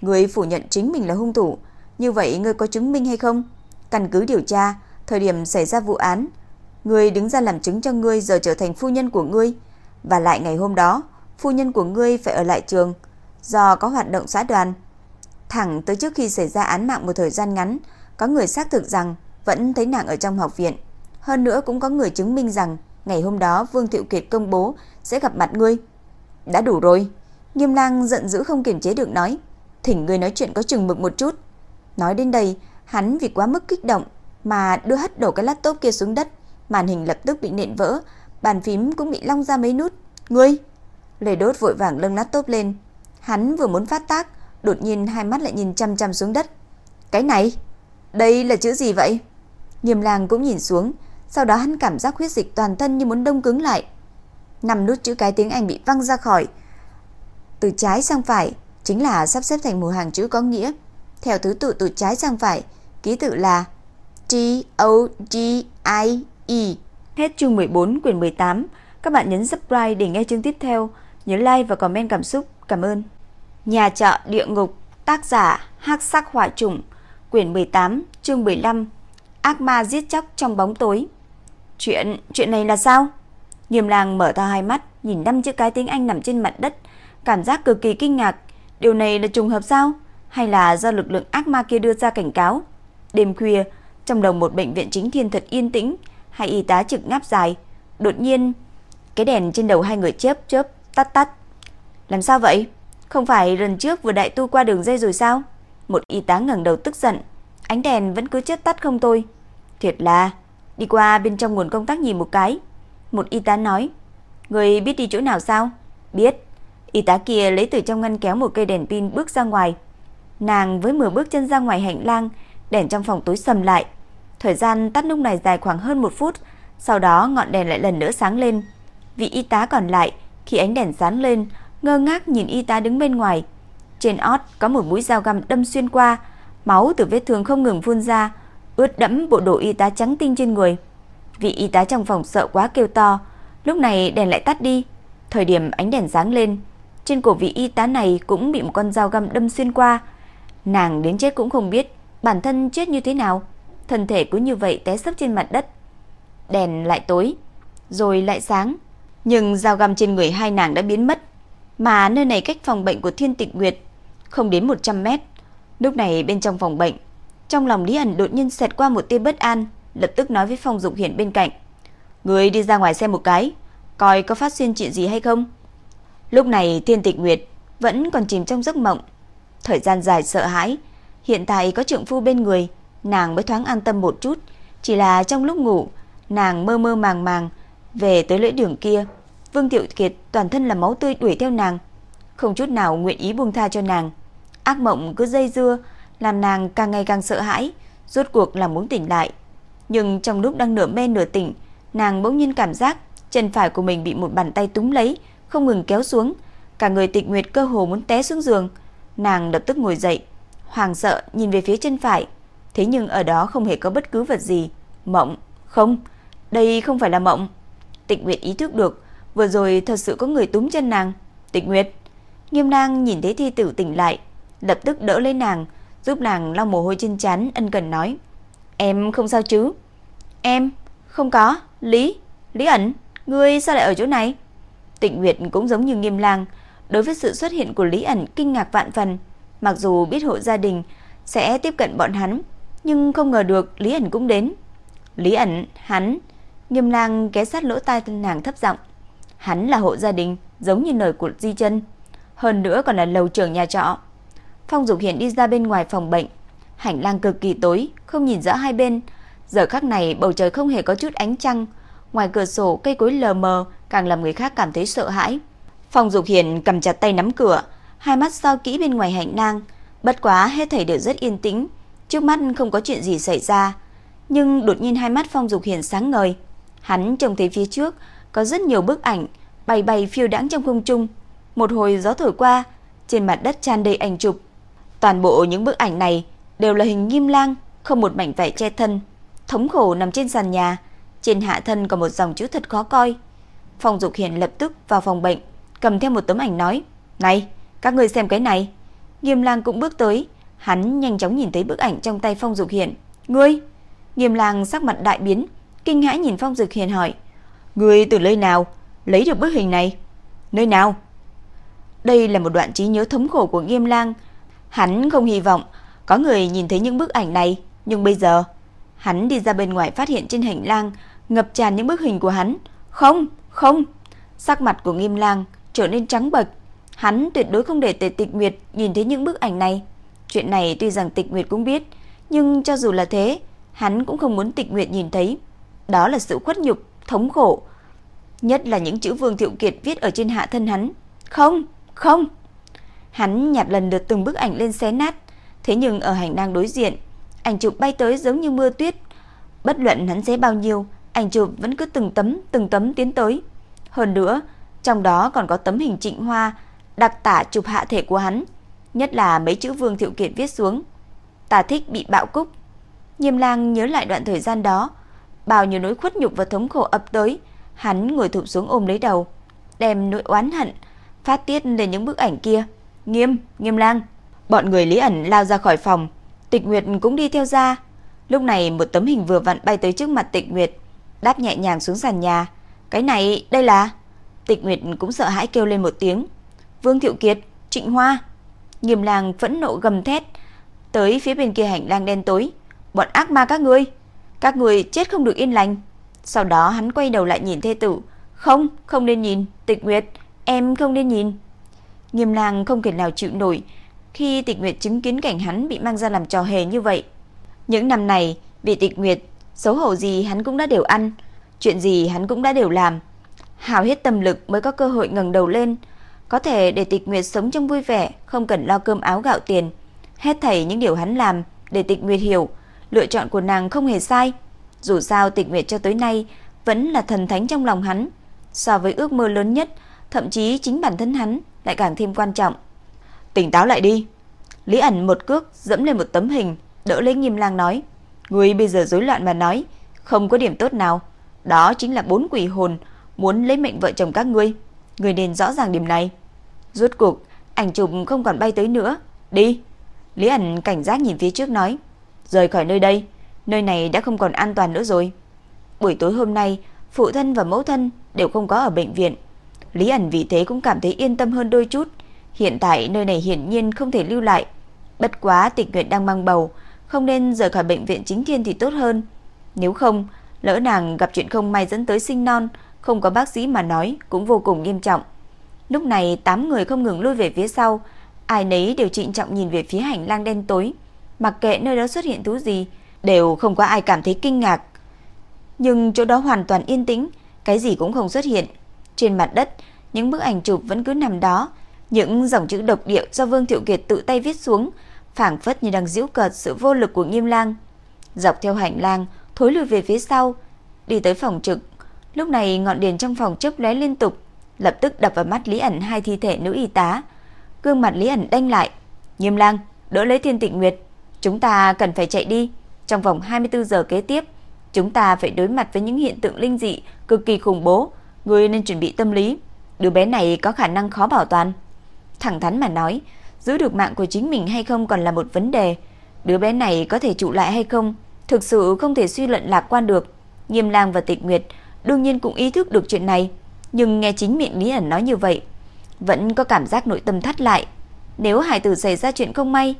Người phủ nhận chính mình là hung thủ. Như vậy ngươi có chứng minh hay không? Căn cứ điều tra, thời điểm xảy ra vụ án, người đứng ra làm chứng cho ngươi giờ trở thành phu nhân của ngươi. Và lại ngày hôm đó, phu nhân của ngươi phải ở lại trường. Do có hoạt động xã đoàn. Thẳng tới trước khi xảy ra án mạng một thời gian ngắn, có người xác thực rằng vẫn thấy nàng ở trong học viện. Hơn nữa cũng có người chứng minh rằng ngày hôm đó Vương Thiệu Kiệt công bố sẽ gặp mặt ngươi. Đã đủ rồi. Nghiêm lang giận dữ không kiềm chế được nói. Thỉnh ngươi nói chuyện có chừng mực một chút. Nói đến đây, hắn vì quá mức kích động mà đưa hất đổ cái laptop kia xuống đất. Màn hình lập tức bị nện vỡ, bàn phím cũng bị long ra mấy nút. Ngươi! Lê Đốt vội vàng lưng laptop lên. Hắn vừa muốn phát tác, đột nhiên hai mắt lại nhìn chăm chăm xuống đất. Cái này, đây là chữ gì vậy? Nghiêm lang cũng nhìn xuống, sau đó hắn cảm giác huyết dịch toàn thân như muốn đông cứng lại. Năm nút chữ cái tiếng Anh bị văng ra khỏi. Từ trái sang phải chính là sắp xếp thành một hàng chữ có nghĩa. Theo thứ tự từ trái sang phải, ký tự là T O G I E. Hết chương 14 quyển 18. Các bạn nhấn subscribe để nghe chương tiếp theo. Nhớ like và comment cảm xúc. Cảm ơn. Nhà trọ địa ngục, tác giả Hắc Sắc Hỏa Trùng, quyển 18, chương 15. Ác ma giết chóc trong bóng tối. Chuyện, chuyện này là sao? Nghiêm Lang mở to hai mắt, nhìn năm chữ cái tiếng Anh nằm trên mặt đất, cảm giác cực kỳ kinh ngạc. Điều này là trùng hợp sao? Hay là do lực lượng ác ma kia đưa ra cảnh cáo? Đêm khuya, trong đồng một bệnh viện chính thiên thật yên tĩnh, hai y tá trực ngáp dài, đột nhiên cái đèn trên đầu hai người chớp chớp tắt tắt. Làm sao vậy? Không phải lần trước vừa đại tu qua đường dây rồi sao? Một y tá ngẩng đầu tức giận, ánh đèn vẫn cứ chớp tắt không tôi. Thiệt là, đi qua bên trong nguồn công tác nhìn một cái. Một y tá nói, người biết đi chỗ nào sao? Biết. Y tá kia lấy từ trong ngăn kéo một cây đèn pin bước ra ngoài. Nàng với mười bước chân ra ngoài hành lang, đèn trong phòng tối sầm lại. Thời gian tắt lúc này dài khoảng hơn một phút, sau đó ngọn đèn lại lần nữa sáng lên. Vị y tá còn lại, khi ánh đèn sáng lên, ngơ ngác nhìn y tá đứng bên ngoài. Trên ót có một mũi dao găm đâm xuyên qua, máu từ vết thương không ngừng phun ra, ướt đẫm bộ đồ y tá trắng tinh trên người. Vị y tá trong phòng sợ quá kêu to, lúc này đèn lại tắt đi. Thời điểm ánh đèn sáng lên, trên cổ vị y tá này cũng bị một con dao găm đâm xuyên qua. Nàng đến chết cũng không biết bản thân chết như thế nào, thân thể cứ như vậy té sấp trên mặt đất. Đèn lại tối, rồi lại sáng, nhưng dao găm trên người hai nàng đã biến mất, mà nơi này cách phòng bệnh của Thiên Tịch Nguyệt không đến 100 mét. Lúc này bên trong phòng bệnh, trong lòng Lý ẩn đột nhiên xẹt qua một tia bất an, lập tức nói với Phong Dục Hiển bên cạnh: "Người đi ra ngoài xem một cái, coi có phát sinh chuyện gì hay không." Lúc này Thiên Tịch Nguyệt vẫn còn chìm trong giấc mộng, thời gian dài sợ hãi, hiện tại có trượng phu bên người, nàng mới thoáng an tâm một chút, chỉ là trong lúc ngủ, nàng mơ mơ màng màng về tới lễ đường kia, Vương Tiểu Kiệt toàn thân là máu tươi đuổi theo nàng, không chút nào nguyện ý buông tha cho nàng. Ác mộng cứ dây dưa, làm nàng càng ngày càng sợ hãi, rốt cuộc là muốn tỉnh lại. Nhưng trong lúc đang nửa mê nửa tỉnh, nàng bỗng nhiên cảm giác chân phải của mình bị một bàn tay túm lấy, không ngừng kéo xuống, cả người Tịch Nguyệt cơ hồ muốn té xuống giường. Nàng lập tức ngồi dậy, hoàng sợ nhìn về phía chân phải, thế nhưng ở đó không hề có bất cứ vật gì. Mộng, không, đây không phải là mộng. Tịch Nguyệt ý thức được, vừa rồi thật sự có người túm chân nàng. Tịch Nguyệt, Nghiêm Nang nhìn thấy thi tử tỉnh lại, lập tức đỡ lấy nàng, giúp nàng lau mồ hôi trên chán, ân cần nói: "Em không sao chứ?" "Em, không có, Lý, Lý ẩn, ngươi sao lại ở chỗ này?" Tịnh Nguyệt cũng giống như Nghiêm Lang, đối với sự xuất hiện của Lý ẩn kinh ngạc vạn phần, mặc dù biết hộ gia đình sẽ tiếp cận bọn hắn, nhưng không ngờ được Lý ẩn cũng đến. Lý ẩn, hắn, Nghiêm Lang ghé sát lỗ tai nàng thấp giọng, Hắn là hộ gia đình, giống như lời của Di chân hơn nữa còn là lầu trưởng nhà trọ. Phong Dục Hiển đi ra bên ngoài phòng bệnh, hành lang cực kỳ tối, không nhìn rõ hai bên. Giờ khắc này bầu trời không hề có chút ánh trăng, ngoài cửa sổ cây cối lờ mờ càng làm người khác cảm thấy sợ hãi. Phong Dục Hiền cầm chặt tay nắm cửa, hai mắt sao kỹ bên ngoài hành lang, bất quá hết thảy đều rất yên tĩnh, trước mắt không có chuyện gì xảy ra. Nhưng đột nhiên hai mắt Phong Dục Hiền sáng ngời, hắn trông thấy phía trước có rất nhiều bức ảnh bay bay phiêu đãng trong không trung. Một hồi gió thổi qua, trên mặt đất tràn đầy ảnh chụp. Toàn bộ những bức ảnh này đều là hình Nghiêm Lang, không một mảnh vải che thân, thống khổ nằm trên sàn nhà, trên hạ thân có một dòng chữ thật khó coi. Phong Dục Hiền lập tức vào phòng bệnh, cầm theo một tấm ảnh nói: "Này, các ngươi xem cái này." Nghiêm Lang cũng bước tới, hắn nhanh chóng nhìn thấy bức ảnh trong tay Phong Dục Hiển. "Ngươi?" Nghiêm Lang sắc mặt đại biến, kinh hãi nhìn Phong Dục Hiển hỏi: "Ngươi từ nơi nào lấy được bức hình này?" "Nơi nào?" Đây là một đoạn trí nhớ thống khổ của Nghiêm Lang. Hắn không hy vọng có người nhìn thấy những bức ảnh này, nhưng bây giờ, hắn đi ra bên ngoài phát hiện trên hành lang ngập tràn những bức hình của hắn. Không, không. Sắc mặt của Nghiêm Lang trở nên trắng bệch. Hắn tuyệt đối không để Tề Tịch Nguyệt nhìn thấy những bức ảnh này. Chuyện này tuy rằng Tịch Nguyệt cũng biết, nhưng cho dù là thế, hắn cũng không muốn Tịch Nguyệt nhìn thấy. Đó là sự khuất nhục, thống khổ, nhất là những chữ Vương Thiệu Kiệt viết ở trên hạ thân hắn. Không, không. Hắn nhặt lần lượt từng bức ảnh lên xé nát, thế nhưng ở hành lang đối diện, ảnh chụp bay tới giống như mưa tuyết. Bất luận hắn xé bao nhiêu, ảnh chụp vẫn cứ từng tấm từng tấm tiến tới. Hơn nữa, trong đó còn có tấm hình Trịnh Hoa đặc tả chụp hạ thể của hắn, nhất là mấy chữ Vương Thiệu Kiệt viết xuống. Ta thích bị bạo cúc. Nhiêm Lang nhớ lại đoạn thời gian đó, bao nhiêu nỗi khuất nhục và thống khổ ập tới, hắn ngồi thụp xuống ôm lấy đầu, đem nỗi oán hận phát tiết lên những bức ảnh kia. Nghiêm, Nghiêm Lang. Bọn người Lý ẩn lao ra khỏi phòng, Tịch Nguyệt cũng đi theo ra. Lúc này một tấm hình vừa vặn bay tới trước mặt Tịch Nguyệt, đáp nhẹ nhàng xuống sàn nhà. Cái này, đây là... Tịch Nguyệt cũng sợ hãi kêu lên một tiếng. Vương Thiệu Kiệt, Trịnh Hoa. Nghiêm Làng phẫn nộ gầm thét, tới phía bên kia hành lang đen tối. Bọn ác ma các ngươi, các người chết không được yên lành. Sau đó hắn quay đầu lại nhìn thê tử. Không, không nên nhìn, Tịch Nguyệt, Em không nên nhìn. Nghiêm Làng không thể nào chịu nổi khi tịch nguyệt chứng kiến cảnh hắn bị mang ra làm trò hề như vậy. Những năm này, bị tịch nguyệt, xấu hổ gì hắn cũng đã đều ăn, chuyện gì hắn cũng đã đều làm. Hào hết tâm lực mới có cơ hội ngẩng đầu lên, có thể để tịch nguyệt sống trong vui vẻ, không cần lo cơm áo gạo tiền. Hết thảy những điều hắn làm để tịch nguyệt hiểu, lựa chọn của nàng không hề sai. Dù sao tịch nguyệt cho tới nay vẫn là thần thánh trong lòng hắn. So với ước mơ lớn nhất thậm chí chính bản thân hắn lại càng thêm quan trọng. Tỉnh táo lại đi. Lý ẩn một cước dẫm lên một tấm hình, đỡ lấy Nghiêm Lang nói: "Ngươi bây giờ rối loạn mà nói, không có điểm tốt nào, đó chính là bốn quỷ hồn muốn lấy mệnh vợ chồng các ngươi, ngươi nên rõ ràng điểm này." Rốt cuộc, ảnh chụp không còn bay tới nữa, "Đi." Lý ẩn cảnh giác nhìn phía trước nói: "Rời khỏi nơi đây, nơi này đã không còn an toàn nữa rồi." Buổi tối hôm nay, phụ thân và mẫu thân đều không có ở bệnh viện. Lý ẩn vì thế cũng cảm thấy yên tâm hơn đôi chút. Hiện tại nơi này hiển nhiên không thể lưu lại. Bất quá tịch nguyện đang mang bầu, không nên rời khỏi bệnh viện chính thiên thì tốt hơn. Nếu không, lỡ nàng gặp chuyện không may dẫn tới sinh non, không có bác sĩ mà nói cũng vô cùng nghiêm trọng. Lúc này tám người không ngừng lui về phía sau, ai nấy đều trịnh trọng nhìn về phía hành lang đen tối, mặc kệ nơi đó xuất hiện thứ gì, đều không có ai cảm thấy kinh ngạc. Nhưng chỗ đó hoàn toàn yên tĩnh, cái gì cũng không xuất hiện. Trên mặt đất, những bức ảnh chụp vẫn cứ nằm đó, những dòng chữ độc địa do Vương Thiệu Kiệt tự tay viết xuống, phảng phất như đang giễu cợt sự vô lực của Nghiêm Lang. Dọc theo hành lang, thối lùi về phía sau, đi tới phòng trực. Lúc này ngọn đèn trong phòng chớp lóe liên tục, lập tức đập vào mắt Lý ẩn hai thi thể nữ y tá. Gương mặt Lý ẩn đanh lại. Nghiêm Lang, đỡ lấy Thiên Tịnh Nguyệt, chúng ta cần phải chạy đi. Trong vòng 24 giờ kế tiếp, chúng ta phải đối mặt với những hiện tượng linh dị cực kỳ khủng bố, ngươi nên chuẩn bị tâm lý. Đứa bé này có khả năng khó bảo toàn. Thẳng thắn mà nói, giữ được mạng của chính mình hay không còn là một vấn đề. Đứa bé này có thể trụ lại hay không, thực sự không thể suy luận lạc quan được. Nghiêm Lang và Tịch Nguyệt đương nhiên cũng ý thức được chuyện này, nhưng nghe chính miệng Lý ẩn nói như vậy, vẫn có cảm giác nội tâm thắt lại. Nếu hải tử xảy ra chuyện không may,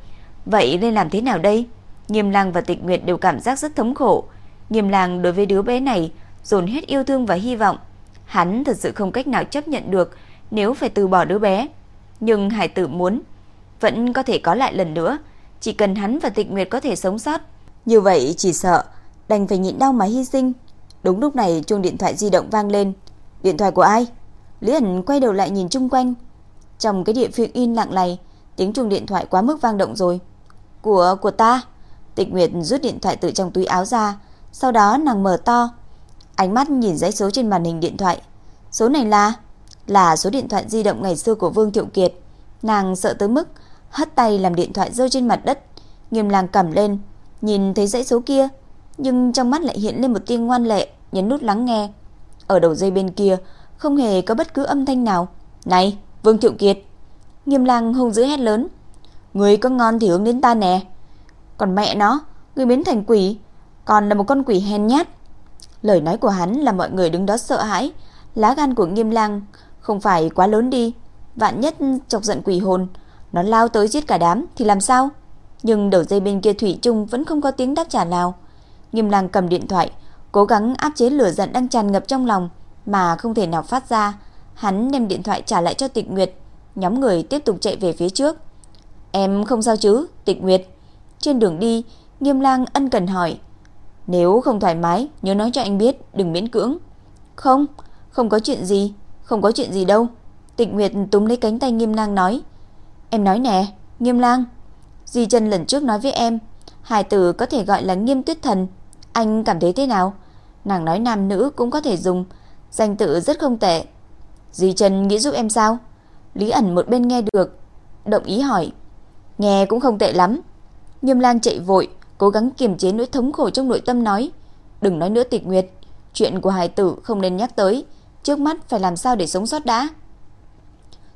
vậy nên làm thế nào đây? Nghiêm Lang và Tịch Nguyệt đều cảm giác rất thống khổ. Nghiêm Lang đối với đứa bé này dồn hết yêu thương và hy vọng, Hắn thật sự không cách nào chấp nhận được nếu phải từ bỏ đứa bé. Nhưng hải tử muốn, vẫn có thể có lại lần nữa. Chỉ cần hắn và tịch nguyệt có thể sống sót. Như vậy chỉ sợ, đành phải nhịn đau mà hy sinh. Đúng lúc này chuông điện thoại di động vang lên. Điện thoại của ai? Lý ẩn quay đầu lại nhìn chung quanh. Trong cái địa phương in lặng này, tiếng chuông điện thoại quá mức vang động rồi. Của của ta. Tịch Nguyệt rút điện thoại từ trong túi áo ra, sau đó nàng mở to, ánh mắt nhìn dãy số trên màn hình điện thoại. Số này là là số điện thoại di động ngày xưa của Vương Thiệu Kiệt. Nàng sợ tới mức hất tay làm điện thoại rơi trên mặt đất, nghiêm lang cầm lên, nhìn thấy dãy số kia, nhưng trong mắt lại hiện lên một tia ngoan lệ, nhấn nút lắng nghe. Ở đầu dây bên kia không hề có bất cứ âm thanh nào. "Này, Vương Thiệu Kiệt!" Nghiêm Lang hung dữ hét lớn. "Người có ngon thì hướng đến ta nè." Còn mẹ nó, người biến thành quỷ, còn là một con quỷ hèn nhát. Lời nói của hắn là mọi người đứng đó sợ hãi, lá gan của Nghiêm Lang không phải quá lớn đi, vạn nhất chọc giận quỷ hồn, nó lao tới giết cả đám thì làm sao? Nhưng đầu dây bên kia thủy chung vẫn không có tiếng đáp trả nào. Nghiêm Lang cầm điện thoại, cố gắng áp chế lửa giận đang tràn ngập trong lòng mà không thể nào phát ra. Hắn đem điện thoại trả lại cho Tịch Nguyệt, nhóm người tiếp tục chạy về phía trước. "Em không sao chứ, Tịch Nguyệt?" Trên đường đi, Nghiêm Lang ân cần hỏi, "Nếu không thoải mái, nhớ nói cho anh biết, đừng miễn cưỡng." "Không, không có chuyện gì, không có chuyện gì đâu." Tịch Nguyệt túm lấy cánh tay Nghiêm Lang nói, "Em nói nè, Nghiêm Lang, Di Chân lần trước nói với em, hài tử có thể gọi là Nghiêm Tuyết Thần, anh cảm thấy thế nào?" Nàng nói nam nữ cũng có thể dùng, danh tự rất không tệ. Di trần nghĩ giúp em sao? Lý ẩn một bên nghe được, động ý hỏi. Nghe cũng không tệ lắm. Nghiêm Lang chạy vội, cố gắng kiềm chế nỗi thống khổ trong nội tâm nói, "Đừng nói nữa Tịch Nguyệt, chuyện của hài tử không nên nhắc tới, trước mắt phải làm sao để sống sót đã."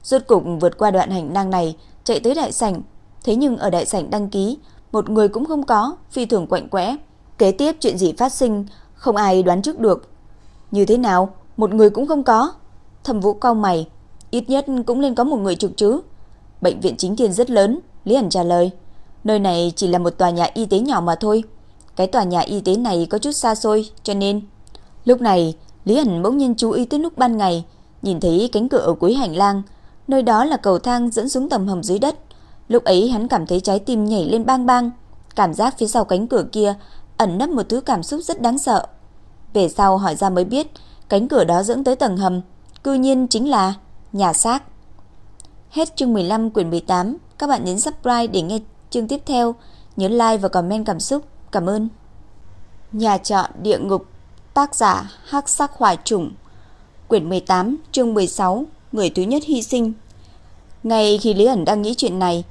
Rốt cục vượt qua đoạn hành lang này, chạy tới đại sảnh, thế nhưng ở đại sảnh đăng ký, một người cũng không có, phi thường quạnh quẽ. Kế tiếp chuyện gì phát sinh, không ai đoán trước được. Như thế nào, một người cũng không có. Thẩm Vũ cau mày, ít nhất cũng nên có một người trực chứ. Bệnh viện chính thiên rất lớn, Lý Ảnh trả lời. Nơi này chỉ là một tòa nhà y tế nhỏ mà thôi. Cái tòa nhà y tế này có chút xa xôi, cho nên... Lúc này, Lý Ảnh bỗng nhiên chú ý tới lúc ban ngày, nhìn thấy cánh cửa ở cuối hành lang, nơi đó là cầu thang dẫn xuống tầng hầm dưới đất. Lúc ấy hắn cảm thấy trái tim nhảy lên bang bang, cảm giác phía sau cánh cửa kia ẩn nấp một thứ cảm xúc rất đáng sợ. Về sau hỏi ra mới biết, cánh cửa đó dẫn tới tầng hầm, cư nhiên chính là nhà xác. Hết chương 15 quyển 18, các bạn nhấn subscribe để nghe chương tiếp theo, nhớ like và comment cảm xúc. Cảm ơn. Nhà trọ địa ngục, tác giả Hắc Sắc Hoài Trùng, quyển 18, chương 16, người thứ nhất hy sinh. Ngay khi Lý ẩn đang nghĩ chuyện này,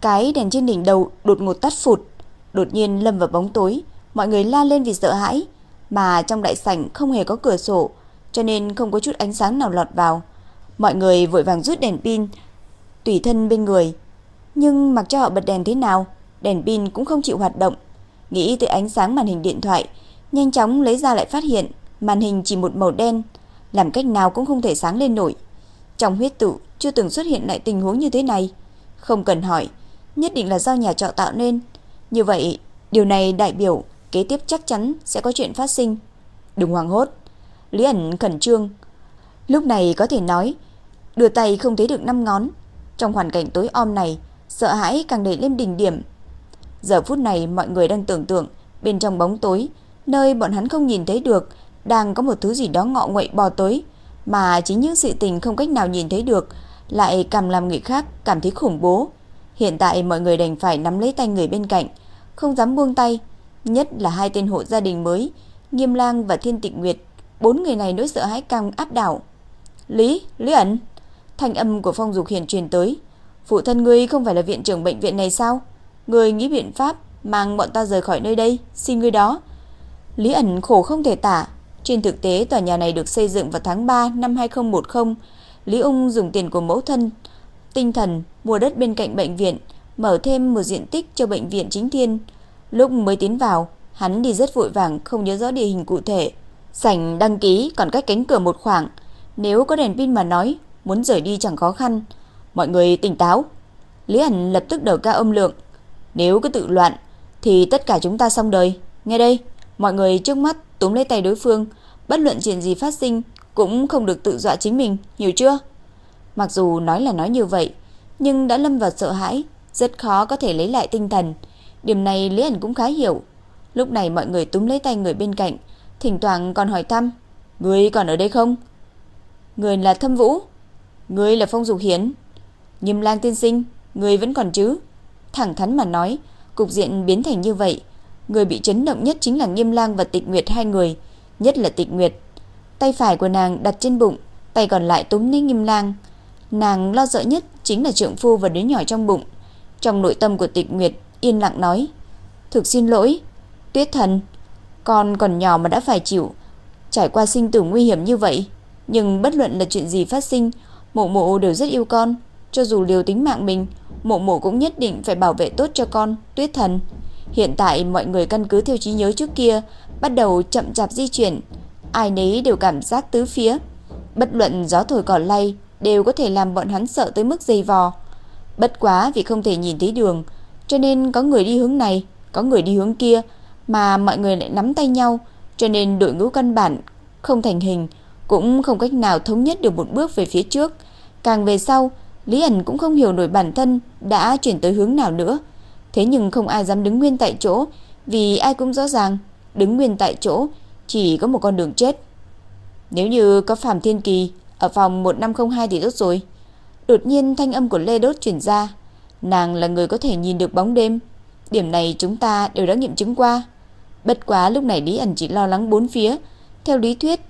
cái đèn trên đỉnh đầu đột ngột tắt phụt, đột nhiên lâm vào bóng tối, mọi người la lên vì sợ hãi, mà trong đại sảnh không hề có cửa sổ, cho nên không có chút ánh sáng nào lọt vào. Mọi người vội vàng rút đèn pin tùy thân bên người, nhưng mặc cho họ bật đèn thế nào, đèn pin cũng không chịu hoạt động. Nghĩ tới ánh sáng màn hình điện thoại, nhanh chóng lấy ra lại phát hiện màn hình chỉ một màu đen, làm cách nào cũng không thể sáng lên nổi. Trong huyết tụ chưa từng xuất hiện lại tình huống như thế này, không cần hỏi, nhất định là do nhà trọ tạo nên. Như vậy, điều này đại biểu kế tiếp chắc chắn sẽ có chuyện phát sinh. Đừng hoảng hốt. Lý ẩn khẩn trương. Lúc này có thể nói, đưa tay không thấy được năm ngón. Trong hoàn cảnh tối om này, sợ hãi càng đẩy lên đỉnh điểm. Giờ phút này mọi người đang tưởng tượng bên trong bóng tối, nơi bọn hắn không nhìn thấy được, đang có một thứ gì đó ngọ nguậy bò tới, mà chính những sự tình không cách nào nhìn thấy được lại càng làm người khác cảm thấy khủng bố. Hiện tại mọi người đành phải nắm lấy tay người bên cạnh, không dám buông tay, nhất là hai tên hộ gia đình mới, Nghiêm Lang và Thiên Tịch Nguyệt, bốn người này nỗi sợ hãi càng áp đảo. "Lý, Lý ẩn." Thanh âm của Phong Dục Hiền truyền tới, Phụ thân ngươi không phải là viện trưởng bệnh viện này sao? Ngươi nghĩ biện pháp mang bọn ta rời khỏi nơi đây, xin ngươi đó. Lý ẩn khổ không thể tả. Trên thực tế, tòa nhà này được xây dựng vào tháng 3 năm 2010. Lý ung dùng tiền của mẫu thân, tinh thần, mua đất bên cạnh bệnh viện, mở thêm một diện tích cho bệnh viện chính thiên. Lúc mới tiến vào, hắn đi rất vội vàng, không nhớ rõ địa hình cụ thể. Sảnh đăng ký còn cách cánh cửa một khoảng. Nếu có đèn pin mà nói, muốn rời đi chẳng khó khăn. Mọi người tỉnh táo. Lý ảnh lập tức đầu ca âm lượng. Nếu cứ tự loạn thì tất cả chúng ta xong đời. Nghe đây, mọi người trước mắt túm lấy tay đối phương, bất luận chuyện gì phát sinh, cũng không được tự dọa chính mình, hiểu chưa? Mặc dù nói là nói như vậy, nhưng đã lâm vào sợ hãi, rất khó có thể lấy lại tinh thần. Điểm này Lý Ảnh cũng khá hiểu. Lúc này mọi người túm lấy tay người bên cạnh, thỉnh thoảng còn hỏi thăm, "Ngươi còn ở đây không?" "Người là Thâm Vũ." "Ngươi là Phong Dục Hiến, "Nhiêm Lang tiên sinh, ngươi vẫn còn chứ?" Thẳng thắn mà nói, cục diện biến thành như vậy, người bị chấn động nhất chính là Nghiêm Lang và Tịch Nguyệt hai người, nhất là Tịch Nguyệt. Tay phải của nàng đặt trên bụng, tay còn lại túm lấy Nghiêm Lang. Nàng lo sợ nhất chính là trượng phu và đứa nhỏ trong bụng. Trong nội tâm của Tịch Nguyệt yên lặng nói: "Thực xin lỗi, Tuyết Thần, con còn nhỏ mà đã phải chịu trải qua sinh tử nguy hiểm như vậy, nhưng bất luận là chuyện gì phát sinh, Mộ Mộ đều rất yêu con, cho dù liều tính mạng mình, Mộ Mộ cũng nhất định phải bảo vệ tốt cho con, Tuyết Thần." Hiện tại mọi người căn cứ theo trí nhớ trước kia, bắt đầu chậm chạp di chuyển, ai nấy đều cảm giác tứ phía, bất luận gió thổi cỏ lay đều có thể làm bọn hắn sợ tới mức dây vò. Bất quá vì không thể nhìn thấy đường, cho nên có người đi hướng này, có người đi hướng kia, mà mọi người lại nắm tay nhau, cho nên đội ngũ căn bản không thành hình, cũng không cách nào thống nhất được một bước về phía trước. Càng về sau, Lý ẩn cũng không hiểu nổi bản thân đã chuyển tới hướng nào nữa. Thế nhưng không ai dám đứng nguyên tại chỗ, vì ai cũng rõ ràng, đứng nguyên tại chỗ chỉ có một con đường chết. Nếu như có Phạm Thiên Kỳ ở phòng 1502 thì tốt rồi. Đột nhiên thanh âm của Lê Đốt truyền ra, nàng là người có thể nhìn được bóng đêm, điểm này chúng ta đều đã nghiệm chứng qua. Bất quá lúc này Lý ẩn chỉ lo lắng bốn phía, theo lý thuyết,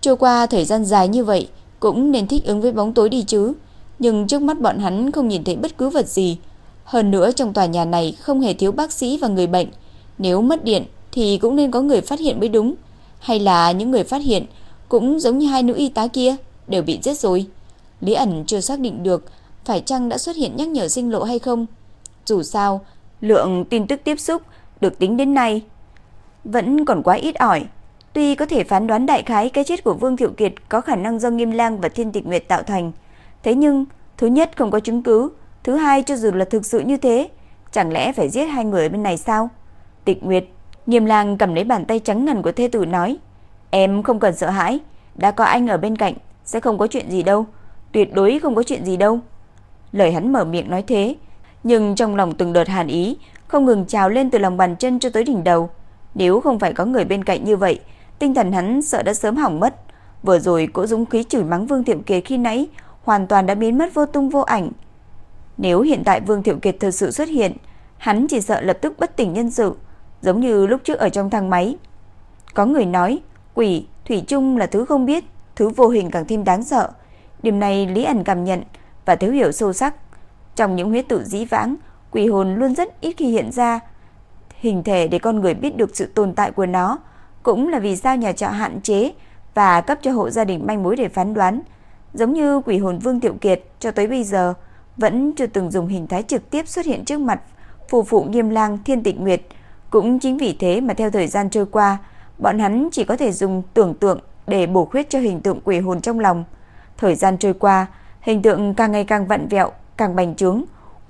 trôi qua thời gian dài như vậy cũng nên thích ứng với bóng tối đi chứ, nhưng trước mắt bọn hắn không nhìn thấy bất cứ vật gì. Hơn nữa trong tòa nhà này không hề thiếu bác sĩ và người bệnh, nếu mất điện thì cũng nên có người phát hiện mới đúng, hay là những người phát hiện cũng giống như hai nữ y tá kia, đều bị giết rồi. Lý ẩn chưa xác định được phải chăng đã xuất hiện nhắc nhở sinh lộ hay không. Dù sao, lượng tin tức tiếp xúc được tính đến nay vẫn còn quá ít ỏi. Tuy có thể phán đoán đại khái cái chết của Vương Thiệu Kiệt có khả năng do Nghiêm Lang và Thiên Tịch Nguyệt tạo thành, thế nhưng thứ nhất không có chứng cứ, thứ hai cho dù là thực sự như thế, chẳng lẽ phải giết hai người bên này sao? Tịch Nguyệt, Nghiêm Lang cầm lấy bàn tay trắng ngần của thê tử nói: "Em không cần sợ hãi, đã có anh ở bên cạnh, sẽ không có chuyện gì đâu, tuyệt đối không có chuyện gì đâu." Lời hắn mở miệng nói thế, nhưng trong lòng từng đợt hàn ý không ngừng trào lên từ lòng bàn chân cho tới đỉnh đầu. Nếu không phải có người bên cạnh như vậy, tinh thần hắn sợ đã sớm hỏng mất. Vừa rồi cỗ dũng khí chửi mắng Vương Thiệu Kiệt khi nãy hoàn toàn đã biến mất vô tung vô ảnh. Nếu hiện tại Vương Thiệu Kiệt thật sự xuất hiện, hắn chỉ sợ lập tức bất tỉnh nhân sự, giống như lúc trước ở trong thang máy. Có người nói, quỷ, thủy chung là thứ không biết, thứ vô hình càng thêm đáng sợ. Điểm này Lý ẩn cảm nhận và thiếu hiểu sâu sắc. Trong những huyết tự dĩ vãng, quỷ hồn luôn rất ít khi hiện ra. Hình thể để con người biết được sự tồn tại của nó, cũng là vì sao nhà trọ hạn chế và cấp cho hộ gia đình manh mối để phán đoán. Giống như quỷ hồn Vương Tiểu Kiệt cho tới bây giờ vẫn chưa từng dùng hình thái trực tiếp xuất hiện trước mặt phù phụ Nghiêm Lang Thiên Tịch Nguyệt. Cũng chính vì thế mà theo thời gian trôi qua, bọn hắn chỉ có thể dùng tưởng tượng để bổ khuyết cho hình tượng quỷ hồn trong lòng. Thời gian trôi qua, hình tượng càng ngày càng vặn vẹo, càng bành trướng,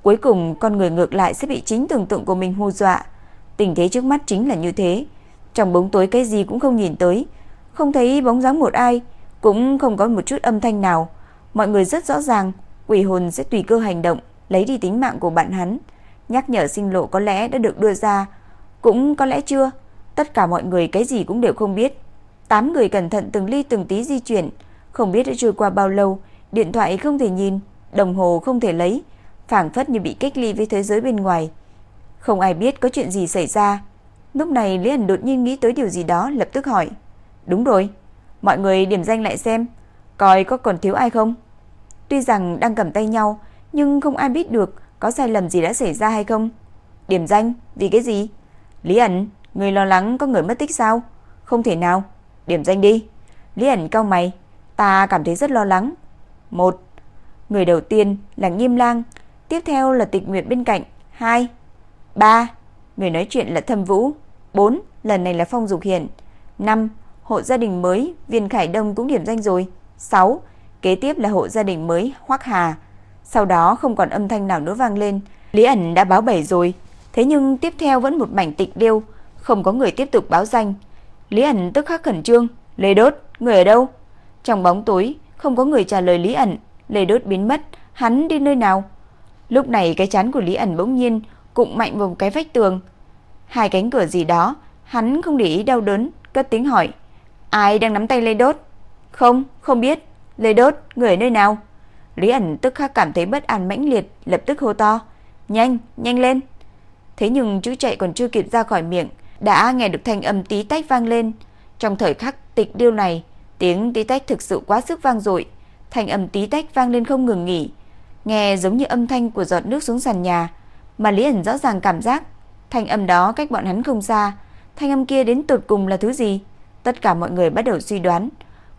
cuối cùng con người ngược lại sẽ bị chính tưởng tượng của mình hù dọa. Tình thế trước mắt chính là như thế, trong bóng tối cái gì cũng không nhìn tới, không thấy bóng dáng một ai, cũng không có một chút âm thanh nào. Mọi người rất rõ ràng, quỷ hồn sẽ tùy cơ hành động, lấy đi tính mạng của bạn hắn. Nhắc nhở sinh lộ có lẽ đã được đưa ra, cũng có lẽ chưa. Tất cả mọi người cái gì cũng đều không biết. Tám người cẩn thận từng ly từng tí di chuyển, không biết đã trôi qua bao lâu, điện thoại không thể nhìn, đồng hồ không thể lấy, phảng phất như bị cách ly với thế giới bên ngoài. Không ai biết có chuyện gì xảy ra. Lúc này Lý ẩn đột nhiên nghĩ tới điều gì đó, lập tức hỏi. Đúng rồi, mọi người điểm danh lại xem, coi có còn thiếu ai không? Tuy rằng đang cầm tay nhau, nhưng không ai biết được có sai lầm gì đã xảy ra hay không. Điểm danh, vì cái gì? Lý ẩn, người lo lắng có người mất tích sao? Không thể nào, điểm danh đi. Lý ẩn cau mày, ta cảm thấy rất lo lắng. Một, người đầu tiên là Nghiêm Lang, tiếp theo là Tịch Nguyệt bên cạnh. Hai, ba, người nói chuyện là Thâm Vũ. Bốn, lần này là Phong Dục Hiển. Năm, hộ gia đình mới Viên Khải Đông cũng điểm danh rồi. Sáu, kế tiếp là hộ gia đình mới Hoắc Hà. Sau đó không còn âm thanh nào nữa vang lên, Lý ẩn đã báo bảy rồi, thế nhưng tiếp theo vẫn một mảnh tịch điêu, không có người tiếp tục báo danh. Lý ẩn tức khắc khẩn trương, "Lê Đốt, người ở đâu?" Trong bóng tối, không có người trả lời Lý ẩn, Lê Đốt biến mất, hắn đi nơi nào? Lúc này cái chán của Lý ẩn bỗng nhiên cụng mạnh vào một cái vách tường. Hai cánh cửa gì đó, hắn không để ý đau đớn, cất tiếng hỏi. Ai đang nắm tay Lê Đốt? Không, không biết. Lê Đốt, người ở nơi nào? Lý ẩn tức khắc cảm thấy bất an mãnh liệt, lập tức hô to. Nhanh, nhanh lên. Thế nhưng chữ chạy còn chưa kịp ra khỏi miệng, đã nghe được thanh âm tí tách vang lên. Trong thời khắc tịch điêu này, tiếng tí tách thực sự quá sức vang dội, thanh âm tí tách vang lên không ngừng nghỉ, nghe giống như âm thanh của giọt nước xuống sàn nhà, mà Lý ẩn rõ ràng cảm giác thanh âm đó cách bọn hắn không xa, thanh âm kia đến tột cùng là thứ gì? Tất cả mọi người bắt đầu suy đoán,